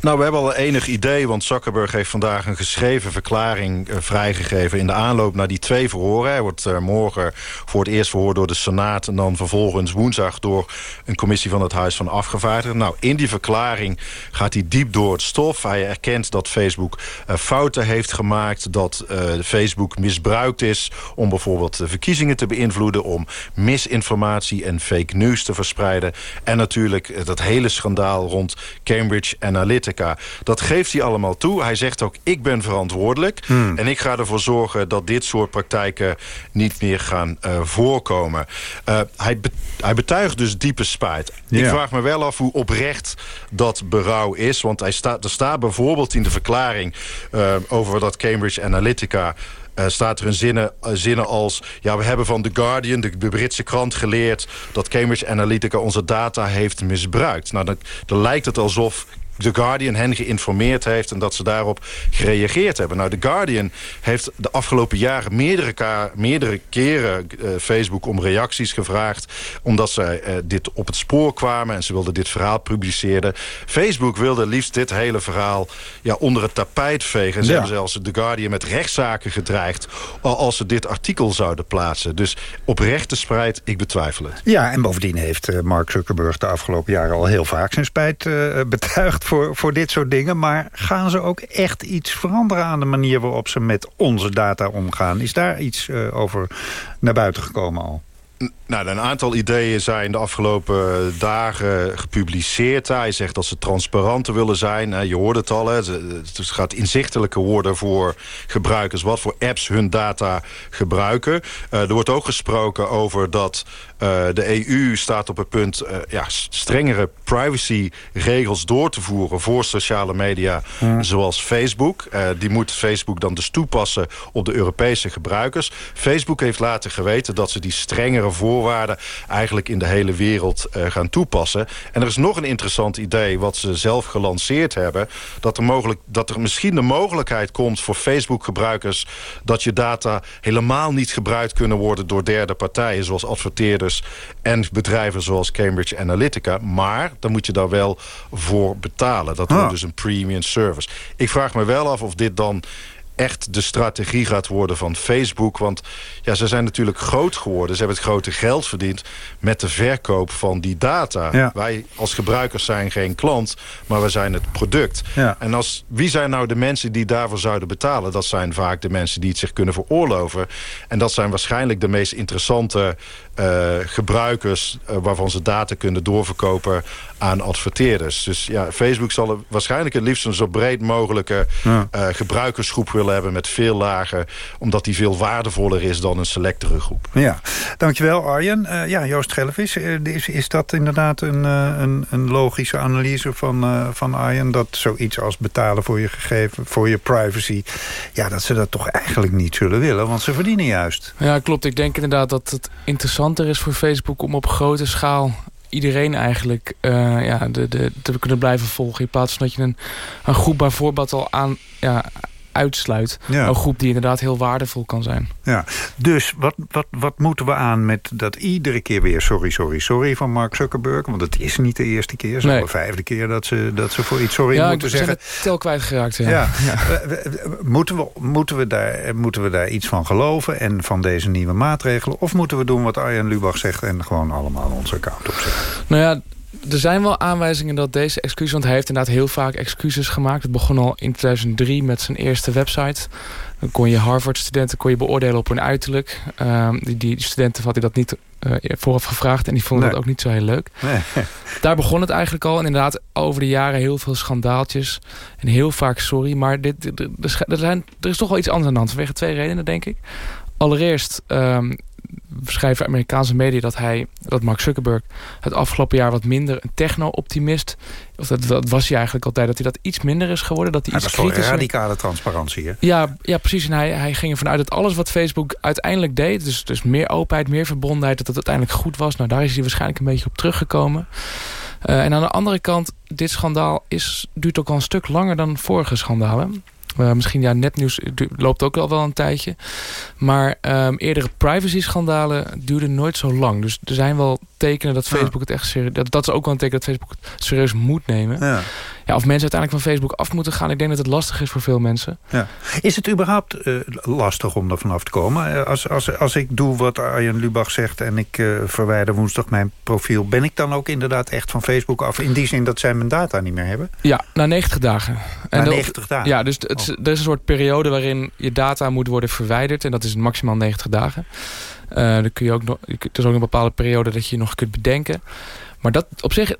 Nou, we hebben al enig idee, want Zuckerberg heeft vandaag een geschreven verklaring eh, vrijgegeven in de aanloop naar die twee verhoren. Hij wordt eh, morgen voor het eerst verhoord door de Senaat en dan vervolgens woensdag door een commissie van het Huis van Afgevaardigden. Nou, in die verklaring gaat hij diep door het stof. Hij erkent dat Facebook eh, fouten heeft gemaakt, dat Facebook misbruikt is om bijvoorbeeld verkiezingen te beïnvloeden, om misinformatie en fake news te verspreiden. En natuurlijk dat hele schandaal rond Cambridge Analytica Dat geeft hij allemaal toe. Hij zegt ook, ik ben verantwoordelijk. Hmm. En ik ga ervoor zorgen dat dit soort praktijken niet meer gaan uh, voorkomen. Uh, hij, be hij betuigt dus diepe spijt. Ja. Ik vraag me wel af hoe oprecht dat berouw is. Want hij staat, er staat bijvoorbeeld in de verklaring... Uh, over dat Cambridge Analytica... Uh, staat er in zinnen, uh, zinnen als... ja, we hebben van The Guardian, de, de, Britse krant, geleerd... dat Cambridge Analytica onze data heeft misbruikt. Nou, dan, dan lijkt het alsof The Guardian hen geïnformeerd heeft... en dat ze daarop gereageerd hebben. Nou, The Guardian heeft de afgelopen jaren meerdere, meerdere keren uh, Facebook om reacties gevraagd... omdat ze uh, dit op het spoor kwamen en ze wilden dit verhaal publiceren. Facebook wilde liefst dit hele verhaal ja, onder het tapijt vegen. En ze Ja. hebben zelfs The Guardian met rechtszaken gedreigd... als ze dit artikel zouden plaatsen. Dus oprechte spijt, ik betwijfel het. Ja, en bovendien heeft eh, Mark Zuckerberg de afgelopen jaren al heel vaak zijn spijt eh, betuigd voor, voor dit soort dingen. Maar gaan ze ook echt iets veranderen aan de manier waarop ze met onze data omgaan? Is daar iets eh, over naar buiten gekomen al? Nou, een aantal ideeën zijn de afgelopen dagen gepubliceerd. Hij zegt dat ze transparanter willen zijn. Je hoort het al, het gaat inzichtelijker worden voor gebruikers... wat voor apps hun data gebruiken. Uh, er wordt ook gesproken over dat uh, de EU staat op het punt... Uh, ja, strengere privacyregels door te voeren voor sociale media... Hmm. zoals Facebook. Uh, die moet Facebook dan dus toepassen op de Europese gebruikers. Facebook heeft laten geweten dat ze die strengere voorwaarden... eigenlijk in de hele wereld gaan toepassen. En er is nog een interessant idee wat ze zelf gelanceerd hebben... dat er, mogelijk, dat er misschien de mogelijkheid komt voor Facebook-gebruikers... dat je data helemaal niet gebruikt kunnen worden door derde partijen... zoals adverteerders en bedrijven zoals Cambridge Analytica. Maar dan moet je daar wel voor betalen. Dat wordt Ah. dus een premium service. Ik vraag me wel af of dit dan echt de strategie gaat worden van Facebook. Want ja, ze zijn natuurlijk groot geworden. Ze hebben het grote geld verdiend met de verkoop van die data. Ja. Wij als gebruikers zijn geen klant, maar we zijn het product. Ja. En als, wie zijn nou de mensen die daarvoor zouden betalen? Dat zijn vaak de mensen die het zich kunnen veroorloven. En dat zijn waarschijnlijk de meest interessante uh, gebruikers... Uh, waarvan ze data kunnen doorverkopen aan adverteerders. Dus ja, Facebook zal waarschijnlijk het liefst een zo breed mogelijke Ja. uh, gebruikersgroep willen hebben... met veel lagen, omdat die veel waardevoller is dan een selectere groep. Ja, dankjewel Arjen. Uh, ja, Joost Gellevis, uh, is, is dat inderdaad een, uh, een, een logische analyse van, uh, van Arjen... dat zoiets als betalen voor je gegeven, voor je privacy... ja, dat ze dat toch eigenlijk niet zullen willen, want ze verdienen juist. Ja, klopt. Ik denk inderdaad dat het interessanter is voor Facebook... om op grote schaal iedereen eigenlijk uh, ja, de, de, te kunnen blijven volgen... in plaats van dat je een, een groep bijvoorbeeld al aan... Ja, uitsluit. Ja. Een groep die inderdaad heel waardevol kan zijn. Ja, dus wat, wat, wat moeten we aan met dat iedere keer weer sorry, sorry, sorry van Mark Zuckerberg? Want het is niet de eerste keer, het is Nee. al de vijfde keer dat ze, dat ze voor iets sorry ja, moeten ik zeggen. het tel kwijtgeraakt. Ja. Ja. We- we- we- Moeten, we, moeten, we daar, moeten we daar iets van geloven en van deze nieuwe maatregelen? Of moeten we doen wat Arjen Lubach zegt en gewoon allemaal onze account opzetten? Nou ja, er zijn wel aanwijzingen dat deze excuses... want hij heeft inderdaad heel vaak excuses gemaakt. Het begon al in 2003 met zijn eerste website. Dan kon je Harvard-studenten kon je beoordelen op hun uiterlijk. Ehm, die, die studenten had hij dat niet eh, vooraf gevraagd... en die vonden Nee. dat ook niet zo heel leuk. Nee. Daar begon het eigenlijk al. En inderdaad, over de jaren heel veel schandaaltjes. En heel vaak sorry. Maar dit, er, er, zijn, er is toch wel iets anders aan de hand. Vanwege twee redenen, denk ik. Allereerst ehm, schrijven Amerikaanse media dat hij, dat Mark Zuckerberg, het afgelopen jaar wat minder een techno-optimist. Of dat, dat was hij eigenlijk altijd, dat hij dat iets minder is geworden. Dat hij Dat iets toch kritischer. radicale transparantie, hè? Ja, ja, precies. En hij, hij ging ervan uit dat alles wat Facebook uiteindelijk deed... dus, dus meer openheid, meer verbondenheid... dat het uiteindelijk goed was. Nou, daar is hij waarschijnlijk een beetje op teruggekomen. Eh, en aan de andere kant, dit schandaal is, duurt ook al een stuk langer dan vorige schandalen. Eh, misschien, ja, netnieuws du- loopt ook al wel een tijdje. Maar ehm, eerdere privacy-schandalen duurden nooit zo lang. Dus er zijn wel tekenen dat Ja. Facebook het echt serieus... Dat, dat is ook wel een teken dat Facebook het serieus moet nemen. Ja. Ja, of mensen uiteindelijk van Facebook af moeten gaan... ik denk dat het lastig is voor veel mensen. Ja. Is het überhaupt eh, lastig om er vanaf te komen? Eh, Als, als, als ik doe wat Arjen Lubach zegt en ik eh, verwijder woensdag mijn profiel... ben ik dan ook inderdaad echt van Facebook af? In die zin dat zij mijn data niet meer hebben? Ja, na 90 dagen. Na dat- 90 dagen? Ja, dus het, is- er is een soort periode waarin je data moet worden verwijderd. En dat is maximaal 90 dagen. Dan kun je ook nog, er is ook een bepaalde periode dat je nog kunt bedenken. Maar dat op zich,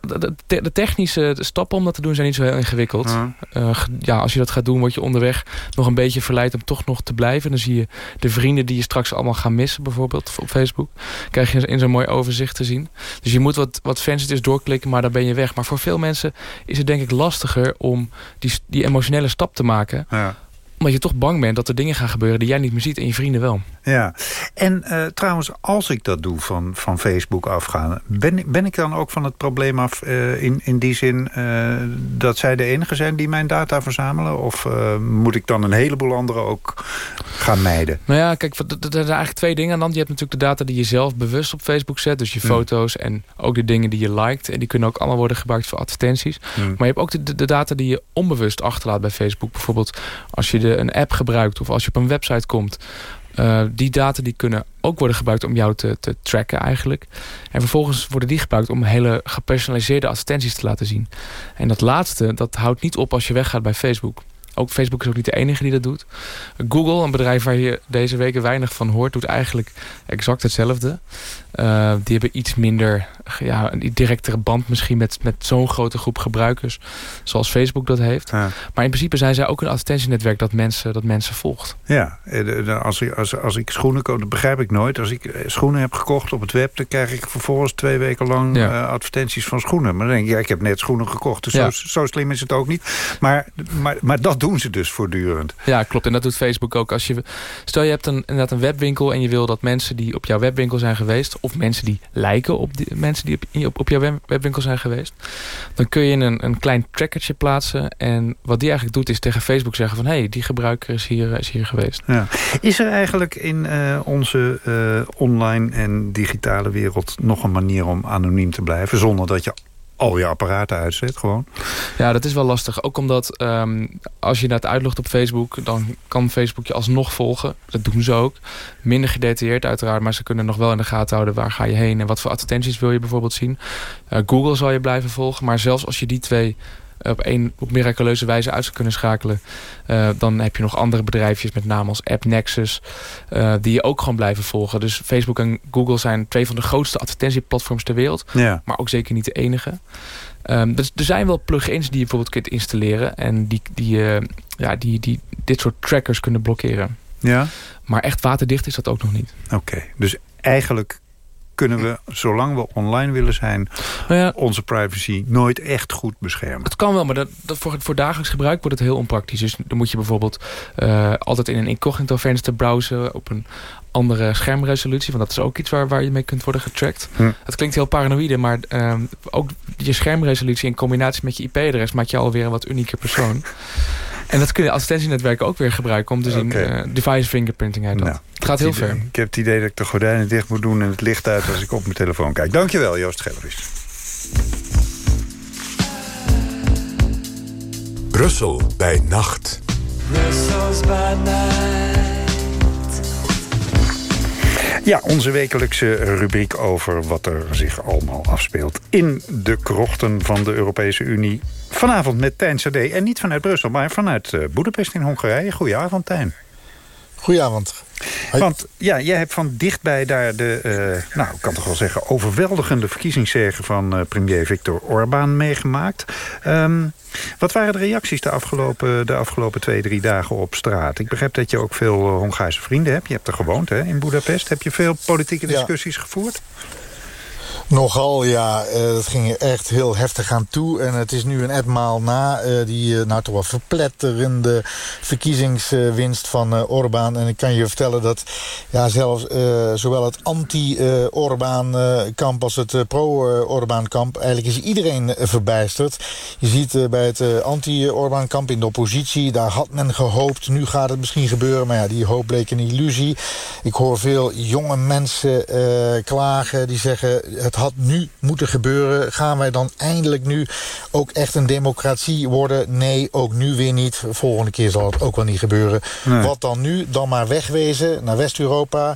de, technische stappen om dat te doen zijn niet zo heel ingewikkeld. Ja. Uh, ja, als je dat gaat doen, word je onderweg nog een beetje verleid om toch nog te blijven. Dan zie je de vrienden die je straks allemaal gaan missen, bijvoorbeeld op Facebook. Krijg je in zo'n mooi overzicht te zien. Dus je moet wat, wat is doorklikken, maar dan ben je weg. Maar voor veel mensen is het denk ik lastiger om die, die emotionele stap te maken. Ja omdat je toch bang bent dat er dingen gaan gebeuren die jij niet meer ziet en je vrienden wel. Ja, en uh, trouwens, als ik dat doe van, van Facebook afgaan... Ben, ben ik dan ook van het probleem af uh, in, in die zin... Uh, dat zij de enige zijn die mijn data verzamelen? Of moet ik dan een heleboel anderen ook gaan mijden? Nou ja, kijk, er zijn eigenlijk twee dingen aan dan. Je hebt natuurlijk de data die je zelf bewust op Facebook zet. Dus je mm. foto's en ook de dingen die je liked. En die kunnen ook allemaal worden gebruikt voor advertenties. Mm. Maar je hebt ook de, de, data die je onbewust achterlaat bij Facebook. Bijvoorbeeld als je de, een app gebruikt of als je op een website komt uh, die data die kunnen ook worden gebruikt om jou te, te tracken eigenlijk. En vervolgens worden die gebruikt om hele gepersonaliseerde advertenties te laten zien. En dat laatste, dat houdt niet op als je weggaat bij Facebook. Ook Facebook is ook niet de enige die dat doet. Google, een bedrijf waar je deze weken weinig van hoort... doet eigenlijk exact hetzelfde. Uh, die hebben iets minder ja, een directere band misschien met, met zo'n grote groep gebruikers. Zoals Facebook dat heeft. Maar in principe zijn zij ook een advertentienetwerk dat mensen, dat mensen volgt. Ja, eh, als ik, als, als ik schoenen koop, dat begrijp ik nooit. Als ik eh, schoenen heb gekocht op het web... dan krijg ik vervolgens twee weken lang ja. advertenties van schoenen. Maar dan denk ik, ja, ik heb net schoenen gekocht. Dus zo, zo, slim is het ook niet. Maar, maar, maar dat doen ze dus voortdurend. Ja, klopt. En dat doet Facebook ook. Als je, stel je hebt een, inderdaad een webwinkel... en je wil dat mensen die op jouw webwinkel zijn geweest... of mensen die lijken op die, mensen die op, op, jouw webwinkel zijn geweest... dan kun je een, een klein trackertje plaatsen. En wat die eigenlijk doet is tegen Facebook zeggen van... hé, hey, die gebruiker is hier, is hier geweest. Ja. Is er eigenlijk in uh, onze uh, online en digitale wereld... nog een manier om anoniem te blijven... zonder dat je al je apparaten uitzet gewoon. Ja, dat is wel lastig. Ook omdat um, als je dat uitlogt op Facebook... dan kan Facebook je alsnog volgen. Dat doen ze ook. Minder gedetailleerd uiteraard, maar ze kunnen nog wel in de gaten houden... waar ga je heen en wat voor advertenties wil je bijvoorbeeld zien. Uh, Google zal je blijven volgen, maar zelfs als je die twee op, een, op miraculeuze wijze uit zou kunnen schakelen. Uh, dan heb je nog andere bedrijfjes met name als AppNexus. Uh, die je ook gewoon blijven volgen. Dus Facebook en Google zijn twee van de grootste advertentieplatforms ter wereld. Ja. Maar ook zeker niet de enige. Um, dus er zijn wel plugins die je bijvoorbeeld kunt installeren. En die, die, uh, ja, die, die dit soort trackers kunnen blokkeren. Ja. Maar echt waterdicht is dat ook nog niet. Oké, dus eigenlijk kunnen we, zolang we online willen zijn... Nou ja, onze privacy nooit echt goed beschermen. Het kan wel, maar dat, dat voor, voor dagelijks gebruik wordt het heel onpraktisch. Dus dan moet je bijvoorbeeld uh, altijd in een incognito venster browsen... op een andere schermresolutie. Want dat is ook iets waar, waar je mee kunt worden getracked. Hm. Het klinkt heel paranoïde, maar uh, ook je schermresolutie... in combinatie met je IP-adres maakt je alweer een wat unieke persoon. En dat kunnen assistentienetwerken ook weer gebruiken... om te zien, uh, device fingerprinting uit dat. Nou, het gaat heel ver. Ik heb het idee dat ik de gordijnen dicht moet doen... en het licht uit als ik op mijn telefoon kijk. Dankjewel, Joost Gelleris. Brussel bij nacht. Brussels by Ja, onze wekelijkse rubriek over wat er zich allemaal afspeelt... in de krochten van de Europese Unie. Vanavond met Tijn Sade. En niet vanuit Brussel, maar vanuit uh, Boedapest in Hongarije. Goedenavond, Tijn. Goedenavond. Want ja, jij hebt van dichtbij daar de, uh, nou, ik kan toch wel zeggen... overweldigende verkiezingszege van uh, premier Viktor Orbán meegemaakt. Um, wat waren de reacties de afgelopen, de afgelopen twee, drie dagen op straat? Ik begrijp dat je ook veel Hongaarse vrienden hebt. Je hebt er gewoond hè, in Budapest. Heb je veel politieke discussies gevoerd? Nogal, ja. Uh, dat ging echt heel heftig aan toe. En het is nu een etmaal na uh, die uh, nou toch wel verpletterende verkiezingswinst van Orbán. En ik kan je vertellen dat ja, zelfs zowel het anti-Orbán-kamp als het pro-Orbán-kamp... eigenlijk is iedereen verbijsterd. Je ziet bij het anti-Orbán-kamp in de oppositie... daar had men gehoopt, nu gaat het misschien gebeuren. Maar ja, die hoop bleek een illusie. Ik hoor veel jonge mensen klagen die zeggen... het had nu moeten gebeuren. Gaan wij dan eindelijk nu ook echt een democratie worden? Nee, ook nu weer niet. Volgende keer zal het ook wel niet gebeuren. Wat dan nu? Dan maar wegwezen naar West-Europa.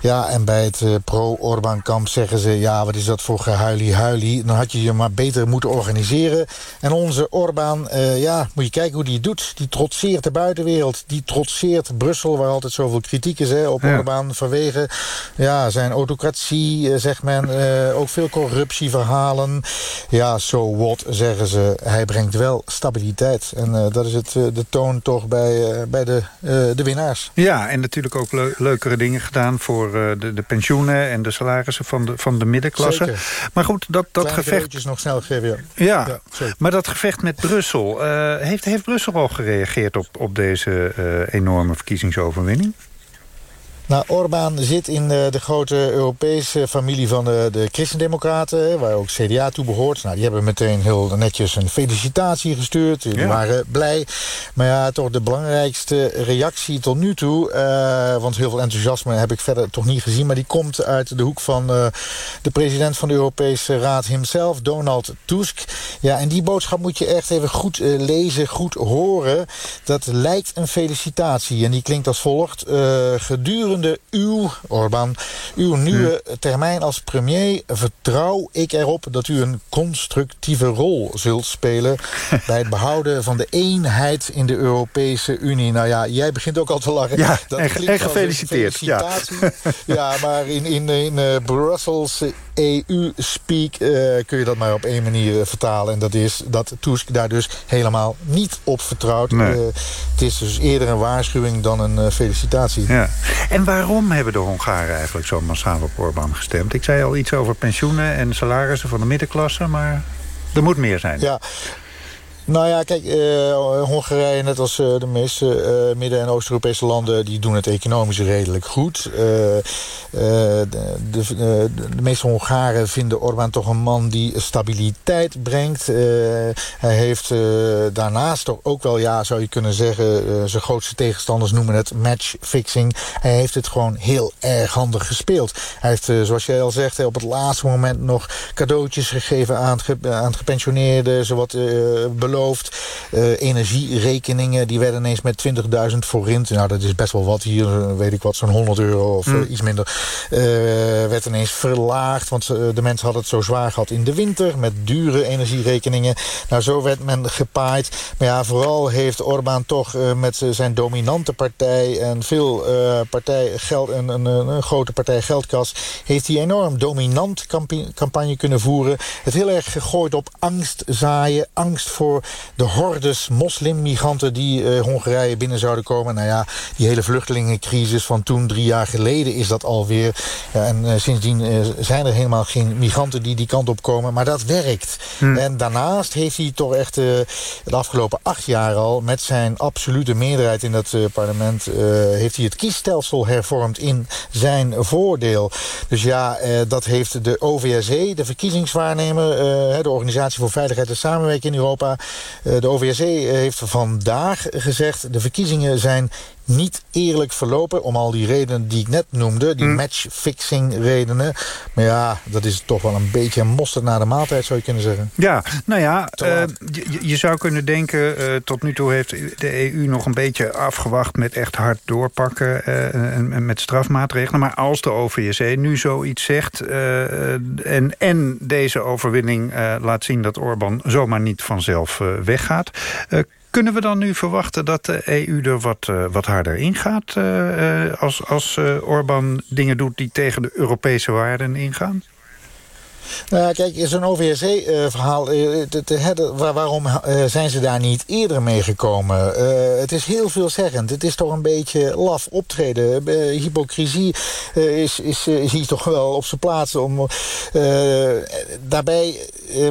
Ja, en bij het uh, pro-Orban-kamp zeggen ze... ja, wat is dat voor gehuilie-huilie? Dan had je je maar beter moeten organiseren. En onze Orban, uh, ja, moet je kijken hoe die het doet. Die trotseert de buitenwereld. Die trotseert Brussel, waar altijd zoveel kritiek is hè, op ja. Orban... vanwege ja, zijn autocratie, uh, zegt men. Ook veel corruptieverhalen. Ja, so what, zeggen ze. Hij brengt wel stabiliteit. En dat is het, de toon toch bij, bij de, de winnaars. Ja, en natuurlijk ook le leukere dingen gedaan... voor de, de pensioenen en de salarissen van de, van de middenklasse. Zeker. Maar goed, dat, dat gevecht... nog snel geven, ja. Ja, ja maar dat gevecht met Brussel... Heeft, heeft Brussel al gereageerd op, op deze enorme verkiezingsoverwinning? Nou, Orbán zit in de, de, grote Europese familie van de, de Christendemocraten... waar ook CDA toe behoort. Nou, die hebben meteen heel netjes een felicitatie gestuurd. Die ja. waren blij. Maar ja, toch de belangrijkste reactie tot nu toe... Uh, want heel veel enthousiasme heb ik verder toch niet gezien... maar die komt uit de hoek van uh, de president van de Europese Raad himself... Donald Tusk. Ja, en die boodschap moet je echt even goed uh, lezen, goed horen. Dat lijkt een felicitatie en die klinkt als volgt. gedurende uw, Orbán, uw nieuwe termijn als premier... vertrouw ik erop dat u een constructieve rol zult spelen... bij het behouden van de eenheid in de Europese Unie. Nou ja, jij begint ook al te lachen. Ja, dat en, en gefeliciteerd. Ja. ja, maar in, in, in uh, Brussels EU-speak uh, kun je dat maar op één manier uh, vertalen. En dat is dat Tusk daar dus helemaal niet op vertrouwt. Nee. Uh, het is dus eerder een waarschuwing dan een felicitatie. Ja. En waarom hebben de Hongaren eigenlijk zo massaal op Orbán gestemd? Ik zei al iets over pensioenen en salarissen van de middenklasse, maar er moet meer zijn. Ja, nou ja, kijk, uh, Hongarije, net als uh, de meeste uh, Midden- en Oost-Europese landen... die doen het economisch redelijk goed. de, de, meeste Hongaren vinden Orbán toch een man die stabiliteit brengt. hij heeft daarnaast toch ook wel, ja, zou je kunnen zeggen... zijn grootste tegenstanders noemen het matchfixing. Hij heeft het gewoon heel erg handig gespeeld. Hij heeft, zoals jij al zegt, op het laatste moment nog cadeautjes gegeven... aan het, aan het gepensioneerden, zowat beloofd beloofd. Uh, energierekeningen die werden ineens met 20.000 forint. Nou, dat is best wel wat hier, weet ik wat, zo'n 100 euro of mm. uh, iets minder. Werd ineens verlaagd, want de mensen hadden het zo zwaar gehad in de winter... met dure energierekeningen. Nou, zo werd men gepaaid. Maar ja, vooral heeft Orbán toch met zijn dominante partij... en veel partij geld, een, een, een, grote partij geldkas... heeft hij enorm dominant campagne kunnen voeren. Het heel erg gegooid op angst zaaien. Angst voor de hordes moslimmigranten die uh, Hongarije binnen zouden komen. Nou ja, die hele vluchtelingencrisis van toen, drie jaar geleden, is dat alweer. Ja, en uh, sindsdien uh, zijn er helemaal geen migranten die die kant op komen. Maar dat werkt. Hmm. En daarnaast heeft hij toch echt de afgelopen acht jaar al... met zijn absolute meerderheid in dat parlement... heeft hij het kiesstelsel hervormd in zijn voordeel. Dus ja, dat heeft de OVSE, de verkiezingswaarnemer... de Organisatie voor Veiligheid en Samenwerking in Europa... Uh, de OVSE heeft vandaag gezegd... de verkiezingen zijn niet eerlijk verlopen... om al die redenen die ik net noemde, die mm. matchfixing redenen. Maar ja, dat is toch wel een beetje een mosterd naar de maaltijd, zou je kunnen zeggen. Ja, nou ja, uh, je, je, zou kunnen denken... Uh, tot nu toe heeft de EU nog een beetje afgewacht... met echt hard doorpakken uh, en, en, met strafmaatregelen. Maar als de OVSE nu zoiets zegt... en, en deze overwinning laat zien dat Orbán zomaar niet vanzelf weggaat... Kunnen we dan nu verwachten dat de EU er wat, uh, wat harder ingaat... Uh, als, als uh, Orbán dingen doet die tegen de Europese waarden ingaan? Nou ja, kijk, zo'n OVSE-verhaal, waar, waarom zijn ze daar niet eerder mee gekomen? Uh, het is heel veelzeggend. Het is toch een beetje laf optreden. Uh, hypocrisie is, is, is hier toch wel op zijn plaats. Om, daarbij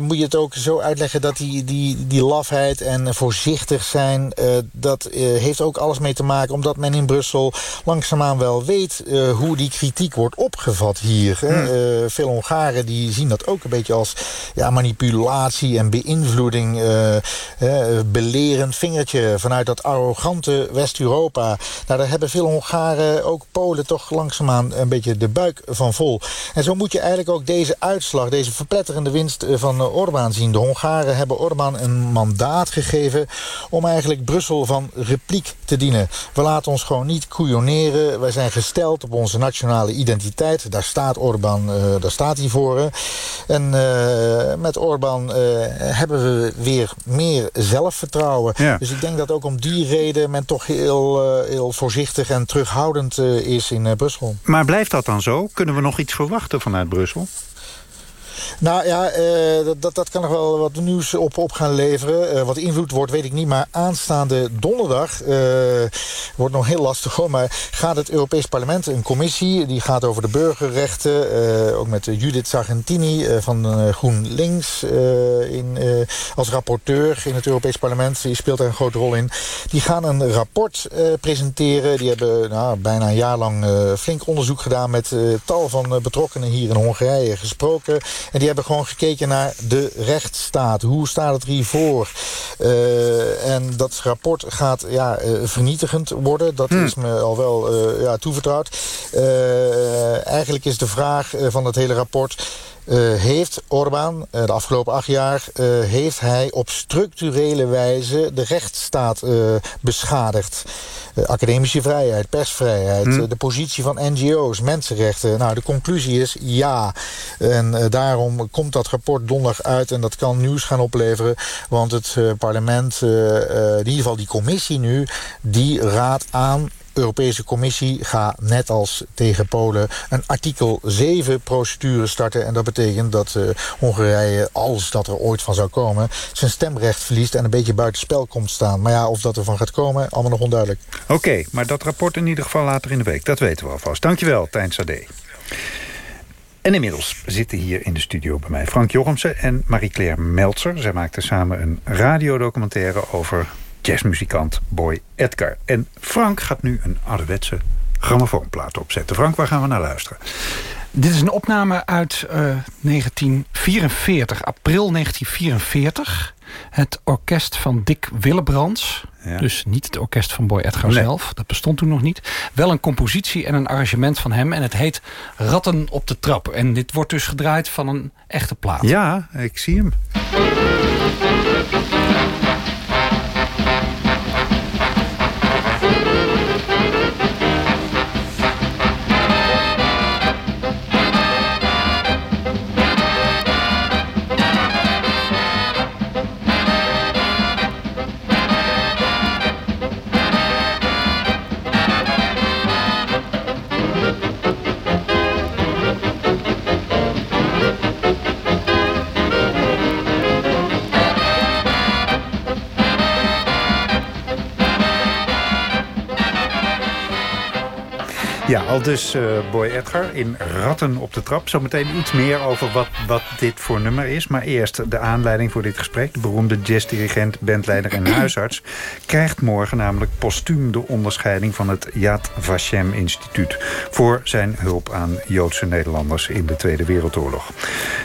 moet je het ook zo uitleggen dat die, die, die lafheid en voorzichtig zijn... dat heeft ook alles mee te maken omdat men in Brussel langzaamaan wel weet... hoe die kritiek wordt opgevat hier. Hmm. veel Hongaren die zien dat ook een beetje als ja, manipulatie en beïnvloeding. Uh, belerend vingertje vanuit dat arrogante West-Europa. Nou, daar hebben veel Hongaren, ook Polen, toch langzaamaan een beetje de buik van vol. En zo moet je eigenlijk ook deze uitslag, deze verpletterende winst van Orbán zien. De Hongaren hebben Orbán een mandaat gegeven om eigenlijk Brussel van repliek te dienen. We laten ons gewoon niet couilloneren. Wij zijn gesteld op onze nationale identiteit. Daar staat Orbán, uh, daar staat hij voor. En uh, met Orbán uh, hebben we weer meer zelfvertrouwen. Ja. Dus ik denk dat ook om die reden men toch heel, heel voorzichtig en terughoudend is in Brussel. Maar blijft dat dan zo? Kunnen we nog iets verwachten vanuit Brussel? Nou ja, uh, dat, dat kan nog wel wat nieuws op, op gaan leveren. Uh, wat invloed wordt, weet ik niet. Maar aanstaande donderdag, uh, wordt nog heel lastig hoor... maar gaat het Europees Parlement, een commissie... die gaat over de burgerrechten, ook met Judith Sargentini van GroenLinks... in, als rapporteur in het Europees Parlement. Die speelt daar een grote rol in. Die gaan een rapport presenteren. Die hebben nou, bijna een jaar lang flink onderzoek gedaan... met tal van betrokkenen hier in Hongarije gesproken... En die hebben gewoon gekeken naar de rechtsstaat. Hoe staat het er hiervoor? Uh, en dat rapport gaat ja, uh, vernietigend worden. Dat Hmm. is me al wel uh, ja, toevertrouwd. Eigenlijk is de vraag van het hele rapport... Uh, heeft Orbán uh, de afgelopen acht jaar... Uh, heeft hij op structurele wijze de rechtsstaat beschadigd. academische vrijheid, persvrijheid, Hmm. de positie van NGO's, mensenrechten. Nou, de conclusie is ja. En daarom komt dat rapport donderdag uit... en dat kan nieuws gaan opleveren. Want het parlement, in ieder geval die commissie nu... die raadt aan Europese Commissie gaat net als tegen Polen een artikel 7 procedure starten. En dat betekent dat uh, Hongarije, als dat er ooit van zou komen... zijn stemrecht verliest en een beetje buitenspel komt staan. Maar ja, of dat er van gaat komen, allemaal nog onduidelijk. Oké, maar dat rapport in ieder geval later in de week. Dat weten we alvast. Dankjewel, Tijn Sade. En inmiddels zitten hier in de studio bij mij Frank Jochemsen en Marie-Claire Meltzer. Zij maakten samen een radiodocumentaire over jazzmuzikant Boy Edgar. En Frank gaat nu een ouderwetse grammofoonplaat opzetten. Frank, waar gaan we naar luisteren? Dit is een opname uit uh, 1944, april 1944. Het orkest van Dick Willebrands. Ja. Dus niet het orkest van Boy Edgar Nee. zelf. Dat bestond toen nog niet. Wel een compositie en een arrangement van hem. En het heet Ratten op de trap. En dit wordt dus gedraaid van een echte plaat. Ja, ik zie hem. Ja, al dus uh, Boy Edgar in Ratten op de Trap. Zometeen iets meer over wat, wat dit voor nummer is. Maar eerst de aanleiding voor dit gesprek. De beroemde jazzdirigent, bandleider en huisarts... krijgt morgen namelijk postuum de onderscheiding... van het Yad Vashem Instituut... voor zijn hulp aan Joodse Nederlanders in de Tweede Wereldoorlog.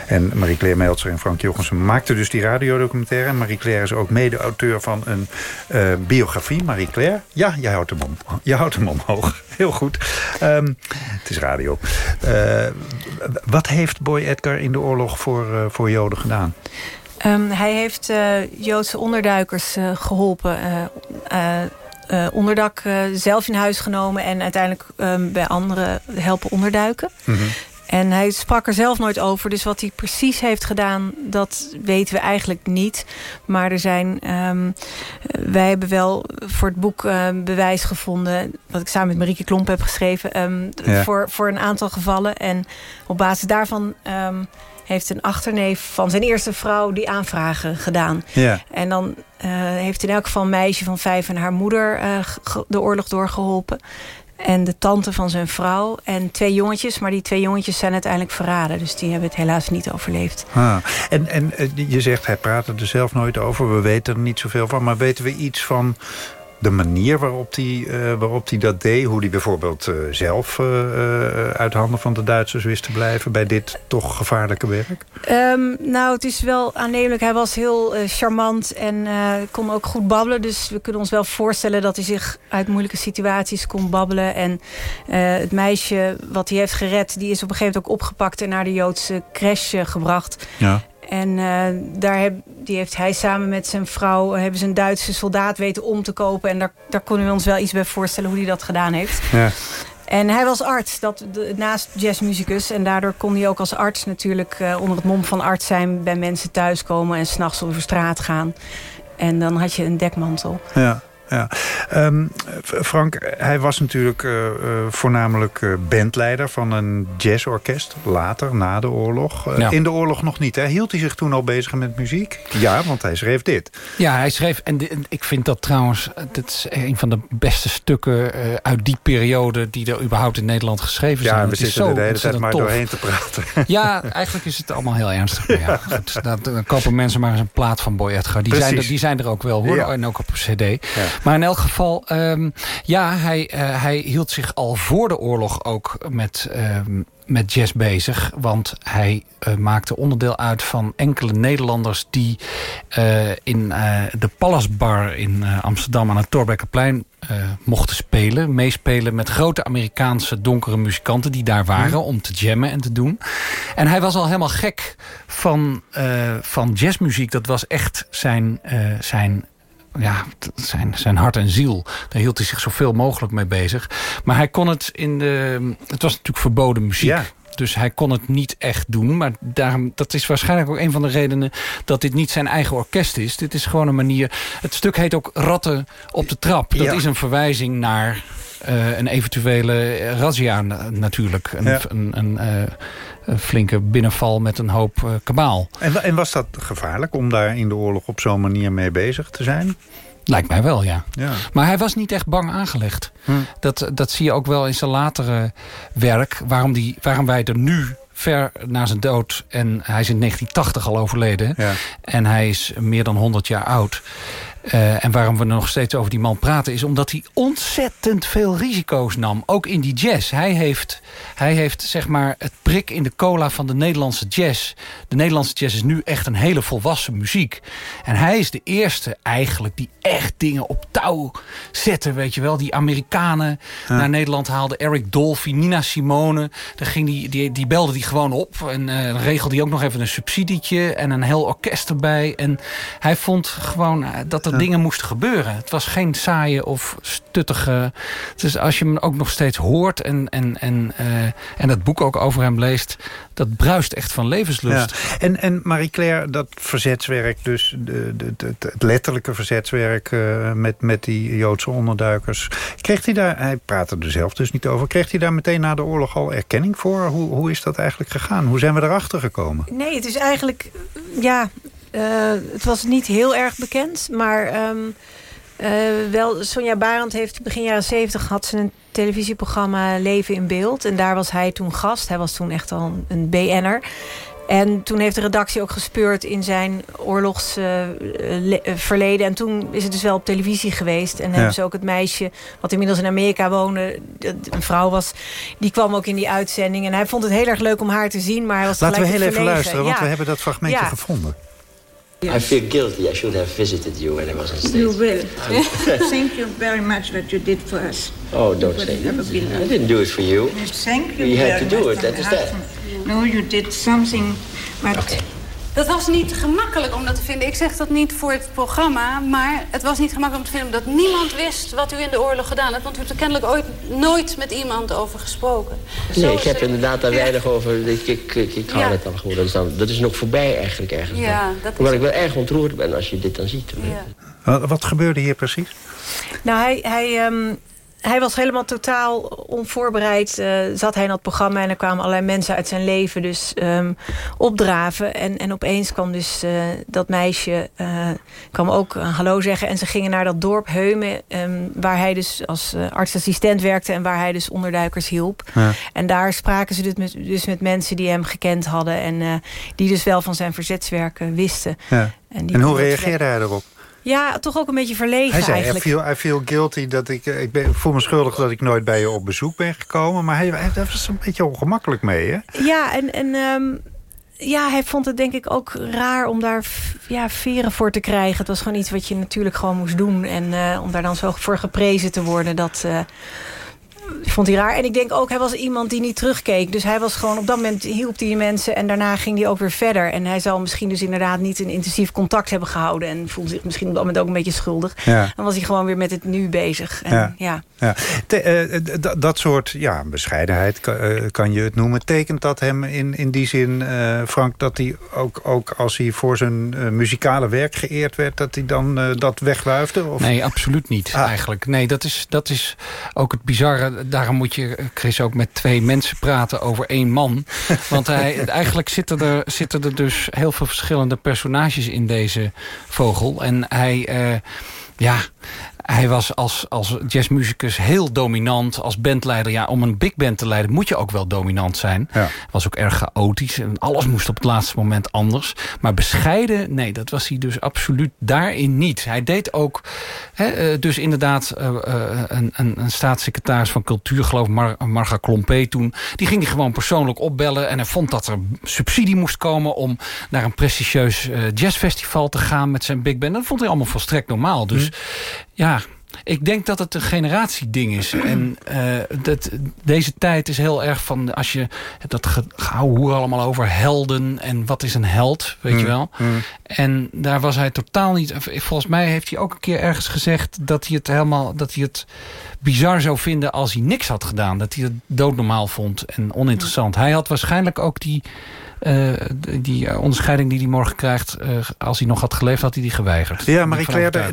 En Marie-Claire Meltzer en Frank Jochemsen maakten dus die radiodocumentaire. Marie-Claire is ook mede-auteur van een uh, biografie. Marie-Claire, ja, jij houdt hem om. Je houdt hem omhoog. Heel goed. Um, het is radio. Uh, wat heeft Boy Edgar in de oorlog voor, uh, voor Joden gedaan? Um, hij heeft uh, Joodse onderduikers geholpen. onderdak zelf in huis genomen en uiteindelijk um, bij anderen helpen onderduiken. Mhm. Mm -hmm. En hij sprak er zelf nooit over. Dus wat hij precies heeft gedaan, dat weten we eigenlijk niet. Maar er zijn... Um, wij hebben wel voor het boek uh, bewijs gevonden... wat ik samen met Marieke Klomp heb geschreven... Um, Ja. voor, voor een aantal gevallen. En op basis daarvan... Um, heeft een achterneef van zijn eerste vrouw die aanvragen gedaan. Ja. En dan uh, heeft in elk geval een meisje van vijf... en haar moeder uh, de oorlog doorgeholpen en de tante van zijn vrouw en twee jongetjes. Maar die twee jongetjes zijn uiteindelijk verraden. Dus die hebben het helaas niet overleefd. Ah, en, en je zegt, hij praatte er zelf nooit over. We weten er niet zoveel van. Maar weten we iets van de manier waarop hij waarop die dat deed? Hoe hij bijvoorbeeld zelf uit handen van de Duitsers wist te blijven... bij dit toch gevaarlijke werk? Um, nou, het is wel aannemelijk. Hij was heel charmant en kon ook goed babbelen. Dus we kunnen ons wel voorstellen dat hij zich uit moeilijke situaties kon babbelen. En het meisje wat hij heeft gered... die is op een gegeven moment ook opgepakt en naar de Joodse crash gebracht. Ja. En uh, daar heb, die heeft hij samen met zijn vrouw... Eh, hebben ze een Duitse soldaat weten om te kopen. En daar, daar konden we ons wel iets bij voorstellen hoe hij dat gedaan heeft. Ja. En hij was arts, dat, naast jazzmuzikus. En daardoor kon hij ook als arts natuurlijk uh, onder het mom van arts zijn... bij mensen thuiskomen en s'nachts over straat gaan. En dan had je een dekmantel. Ja ja. Ehm, Frank, hij was natuurlijk uh, uh, voornamelijk uh, bandleider van een jazzorkest. Later, na de oorlog. In de oorlog nog niet. Hè? Hield hij zich toen al bezig met muziek? Ja, want hij schreef dit. Ja, hij schreef... En, ik vind dat trouwens... Dat is een van de beste stukken uit die periode... die er überhaupt in Nederland geschreven zijn. Ja, we zitten er de hele tijd maar doorheen te praten. Ja, eigenlijk is het allemaal heel ernstig. Maar ja, goed, dan kopen mensen maar eens een plaat van Boy Edgar. Die, zijn er, die zijn er ook wel, hoor. En ook op cd. Ja. Maar in elk geval, um, ja, hij, uh, hij hield zich al voor de oorlog ook met... Um, met jazz bezig. Want hij uh, maakte onderdeel uit van enkele Nederlanders... die uh, in uh, de Palace Bar in Amsterdam aan het Torbekkenplein mochten spelen. Meespelen met grote Amerikaanse donkere muzikanten... die daar waren mhm. om te jammen en te doen. En hij was al helemaal gek van, van jazzmuziek. Dat was echt zijn, zijn ja, zijn, zijn hart en ziel. Daar hield hij zich zoveel mogelijk mee bezig. Maar hij kon het in de... Het was natuurlijk verboden muziek. Dus hij kon het niet echt doen. Maar daarom, dat is waarschijnlijk ook een van de redenen... dat dit niet zijn eigen orkest is. Dit is gewoon een manier... Het stuk heet ook Ratten op de trap. Dat is een verwijzing naar uh, een eventuele razzia natuurlijk. Een, ja. een, een, uh, een, flinke binnenval met een hoop uh, kabaal. En, en, was dat gevaarlijk om daar in de oorlog op zo'n manier mee bezig te zijn? Lijkt mij wel, ja. ja. Maar hij was niet echt bang aangelegd. Hm. Dat, dat zie je ook wel in zijn latere werk. Waarom, die, waarom wij er nu ver na zijn dood... en hij is in 1980 al overleden... Ja. en hij is meer dan 100 jaar oud... Uh, en waarom we nog steeds over die man praten... is omdat hij ontzettend veel risico's nam. Ook in die jazz. Hij heeft, hij heeft zeg maar het prik in de cola van de Nederlandse jazz. De Nederlandse jazz is nu echt een hele volwassen muziek. En hij is de eerste eigenlijk die echt dingen op touw zette. Weet je wel, die Amerikanen ja. naar Nederland haalde. Eric Dolphy, Nina Simone. Daar ging die, die, die belde die gewoon op. En uh, regelde hij ook nog even een subsidietje. En een heel orkest erbij. En hij vond gewoon uh, dat dingen moesten gebeuren. Het was geen saaie of stuttige... Dus als je hem ook nog steeds hoort en, en, en, uh, en het boek ook over hem leest... dat bruist echt van levenslust. Ja. En, en Marie-Claire, dat verzetswerk dus... De, de, de, het letterlijke verzetswerk uh, met, met die Joodse onderduikers... kreeg hij daar, hij praatte er zelf dus niet over... kreeg hij daar meteen na de oorlog al erkenning voor? Hoe, hoe is dat eigenlijk gegaan? Hoe zijn we erachter gekomen? Nee, het is eigenlijk... ja, het was niet heel erg bekend, maar um, uh, wel, Sonja Barend heeft begin jaren 70 had ze een televisieprogramma Leven in Beeld. En daar was hij toen gast. Hij was toen echt al een BN'er. En toen heeft de redactie ook gespeurd in zijn oorlogsverleden. Uh, en toen is het dus wel op televisie geweest. En ja. hebben ze ook het meisje, wat inmiddels in Amerika woonde... een vrouw was, die kwam ook in die uitzending. En hij vond het heel erg leuk om haar te zien, maar hij was Laten we heel even luisteren, want ja. we hebben dat fragmentje ja. gevonden. Yes. I feel guilty. I should have visited you when I was on stage. You will. thank you very much what you did for us. Oh, don't say that. I didn't do it for you. Thank you. You had to do it. That is that. No, you did something. But okay. Dat was niet gemakkelijk om dat te vinden. Ik zeg dat niet voor het programma, maar het was niet gemakkelijk om te vinden... omdat niemand wist wat u in de oorlog gedaan hebt. Want u hebt er kennelijk ooit nooit met iemand over gesproken. Nee, Zo ik heb inderdaad daar weinig over. Ik, ik, ik, ik hou ja. het dan gewoon. Dat is, dan, dat is nog voorbij eigenlijk. eigenlijk ja, dat ik wel erg ontroerd ben als je dit dan ziet. Ja. Wat, wat gebeurde hier precies? Nou, hij... hij um hij was helemaal totaal onvoorbereid. Uh, zat hij in dat programma en er kwamen allerlei mensen uit zijn leven dus um, opdraven. En, en opeens kwam dus uh, dat meisje uh, kwam ook hallo zeggen. En ze gingen naar dat dorp Heumen, um, waar hij dus als artsassistent werkte en waar hij dus onderduikers hielp. Ja. En daar spraken ze dus met, dus met mensen die hem gekend hadden en die dus wel van zijn verzetswerken wisten. Ja. En, en hoe reageerde hij erop? Ja, toch ook een beetje verlegen hij zei, eigenlijk. I feel, I feel guilty dat ik, ik, ben, voel me schuldig dat ik nooit bij je op bezoek ben gekomen. Maar hij, hij was een beetje ongemakkelijk mee, hè? Ja, en, en um, ja, hij vond het denk ik ook raar om daar ja, veren voor te krijgen. Het was gewoon iets wat je natuurlijk gewoon moest doen. En uh, om daar dan zo voor geprezen te worden, dat... Uh, vond hij raar. En ik denk ook, hij was iemand die niet terugkeek. Dus hij was gewoon, op dat moment hielp hij die mensen... en daarna ging hij ook weer verder. En hij zal misschien dus inderdaad niet een intensief contact hebben gehouden... en voelde zich misschien op dat moment ook een beetje schuldig. Ja. Dan was hij gewoon weer met het nu bezig. En, ja. ja. ja. Te, uh, dat soort ja, bescheidenheid, uh, kan je het noemen... tekent dat hem in, in die zin, uh, Frank... dat hij ook, ook als hij voor zijn muzikale werk geëerd werd... dat hij dan dat wegwuifde? Of? Nee, absoluut niet ah. eigenlijk. Nee, dat is, dat is ook het bizarre daarom moet je, Chris, ook met twee mensen praten over één man. Want hij, eigenlijk zitten er, zitten er dus heel veel verschillende personages in deze vogel. En hij... Uh, ja, hij was als, als jazzmuzikus heel dominant. Als bandleider, ja, om een big band te leiden moet je ook wel dominant zijn. Ja. Was ook erg chaotisch en alles moest op het laatste moment anders. Maar bescheiden, nee, dat was hij dus absoluut daarin niet. Hij deed ook, hè, eh, dus inderdaad, uh, een, een, een, staatssecretaris van cultuur, geloof ik, Mar Marga Klompé toen. Die ging hij gewoon persoonlijk opbellen en hij vond dat er subsidie moest komen om naar een prestigieus jazzfestival te gaan met zijn big band. Dat vond hij allemaal volstrekt normaal. Dus hm. Ja, ik denk dat het een generatieding is. En uh, dat, deze tijd is heel erg van... als je dat hoe allemaal over helden... en wat is een held, weet je mm, wel. Mm. En daar was hij totaal niet... Volgens mij heeft hij ook een keer ergens gezegd... dat hij het helemaal dat hij het bizar zou vinden als hij niks had gedaan. Dat hij het doodnormaal vond en oninteressant. Hij had waarschijnlijk ook die uh, die uh, onderscheiding die hij morgen krijgt... Uh, als hij nog had geleefd, had hij die geweigerd. Ja, maar Claire,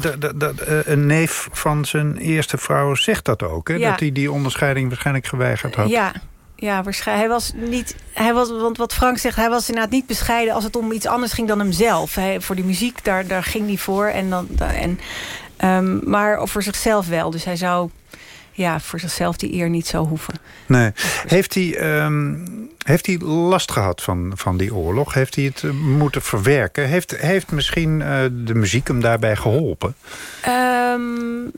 een neef van zijn eerste vrouw zegt dat ook. Hè? Ja. Dat hij die onderscheiding waarschijnlijk geweigerd had. Ja, ja, waarschijnlijk. Hij was niet. Hij was, want wat Frank zegt, hij was inderdaad niet bescheiden als het om iets anders ging dan hemzelf. Hij, voor die muziek, daar, daar ging hij voor. En dan, en, um, maar voor zichzelf wel. Dus hij zou ja, voor zichzelf die eer niet zo hoeven. Nee. Heeft hij, um, heeft hij last gehad van, van die oorlog? Heeft hij het uh, moeten verwerken? Heeft, heeft misschien uh, de muziek hem daarbij geholpen? Um,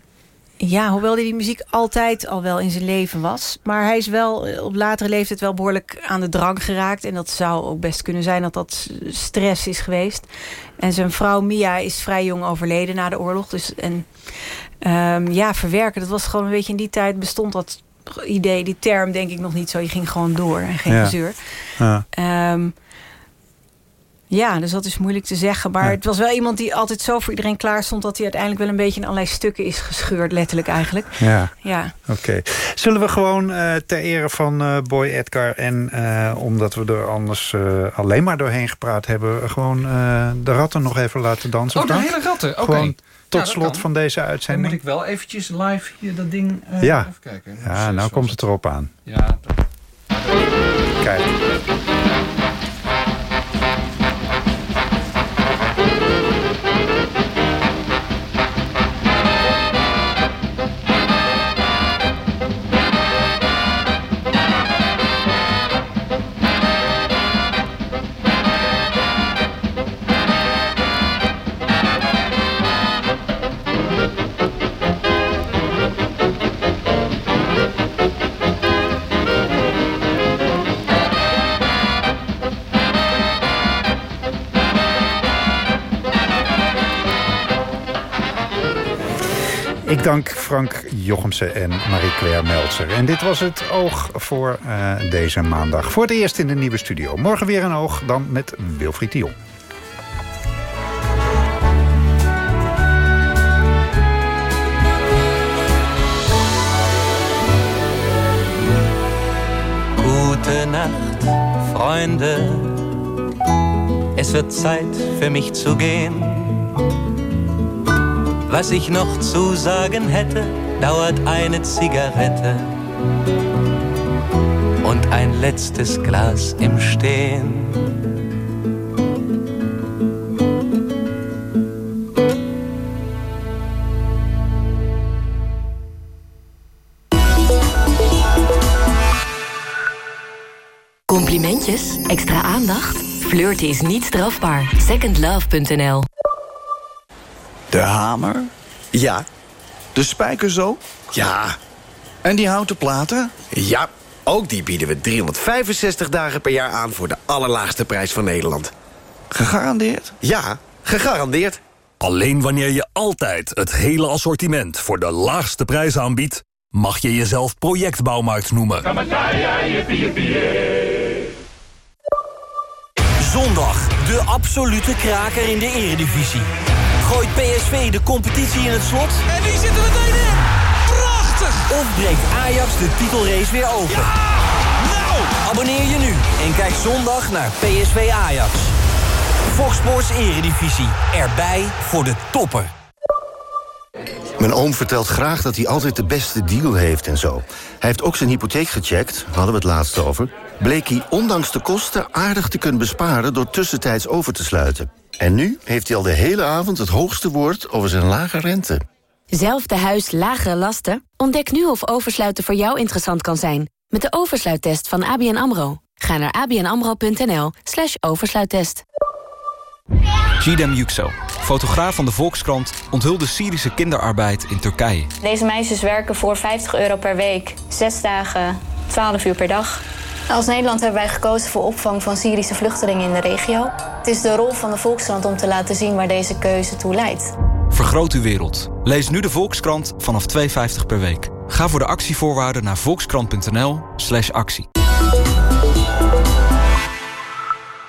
ja, hoewel hij die muziek altijd al wel in zijn leven was. Maar hij is wel eh, op latere leeftijd wel behoorlijk aan de drang geraakt. En dat zou ook best kunnen zijn dat dat stress is geweest. En zijn vrouw Mia is vrij jong overleden na de oorlog. Dus, en um, ja, verwerken, dat was gewoon een beetje in die tijd bestond dat idee, die term denk ik nog niet zo. Je ging gewoon door en geen ja. gezeur. Ja. Um, ja, dus dat is moeilijk te zeggen. Maar het was wel iemand die altijd zo voor iedereen klaar stond... dat hij uiteindelijk wel een beetje in allerlei stukken is gescheurd. Letterlijk eigenlijk. Ja, ja. oké. Zullen we gewoon uh, ter ere van uh, Boy Edgar... en uh, omdat we er anders alleen maar doorheen gepraat hebben... gewoon de ratten nog even laten dansen? Oh, de hele ratten? Oké. Okay. Tot slot van deze uitzending. Dan moet ik wel eventjes live hier dat ding ja. even kijken. Ja, nou komt het erop aan. Ja. Kijk. Ik dank Frank Jochemsen en Marie-Claire Meltzer. En dit was het Oog voor uh, deze maandag. Voor het eerst in de nieuwe studio. Morgen weer een Oog, dan met Wilfried Dion. Gute Nacht, Freunde. Es wird Zeit für mich zu gehen. Was ich noch zu sagen hätte, dauert eine Zigarette und ein letztes Glas im Stehen. Complimentjes? Extra aandacht? Flirten is niet strafbaar. Secondlove.nl De hamer? Ja. De spijker zo? Ja. En die houten platen? Ja. Ook die bieden we 365 dagen per jaar aan... voor de allerlaagste prijs van Nederland. Gegarandeerd? Ja, gegarandeerd. Alleen wanneer je altijd het hele assortiment voor de laagste prijs aanbiedt... mag je jezelf projectbouwmarkt noemen. Zondag, de absolute kraker in de eredivisie. Gooit PSV de competitie in het slot? En die zitten meteen in! Prachtig! Of breekt Ajax de titelrace weer open? Nou! Abonneer je nu en kijk zondag naar PSV Ajax. Fox Sports Eredivisie. Erbij voor de topper. Mijn oom vertelt graag dat hij altijd de beste deal heeft en zo. Hij heeft ook zijn hypotheek gecheckt, hadden we het laatst over. Bleek hij ondanks de kosten aardig te kunnen besparen... door tussentijds over te sluiten. En nu heeft hij al de hele avond het hoogste woord over zijn lage rente. Zelfde huis, lagere lasten? Ontdek nu of oversluiten voor jou interessant kan zijn. Met de oversluittest van ABN AMRO. Ga naar abnamro.nl slash oversluittest. Gidem Yüksel, fotograaf van de Volkskrant... onthulde Syrische kinderarbeid in Turkije. Deze meisjes werken voor 50 euro per week. Zes dagen, 12 uur per dag. Als Nederland hebben wij gekozen voor opvang van Syrische vluchtelingen in de regio. Het is de rol van de Volkskrant om te laten zien waar deze keuze toe leidt. Vergroot uw wereld. Lees nu de Volkskrant vanaf 2,50 per week. Ga voor de actievoorwaarden naar volkskrant.nl slash actie.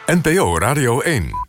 NPO Radio 1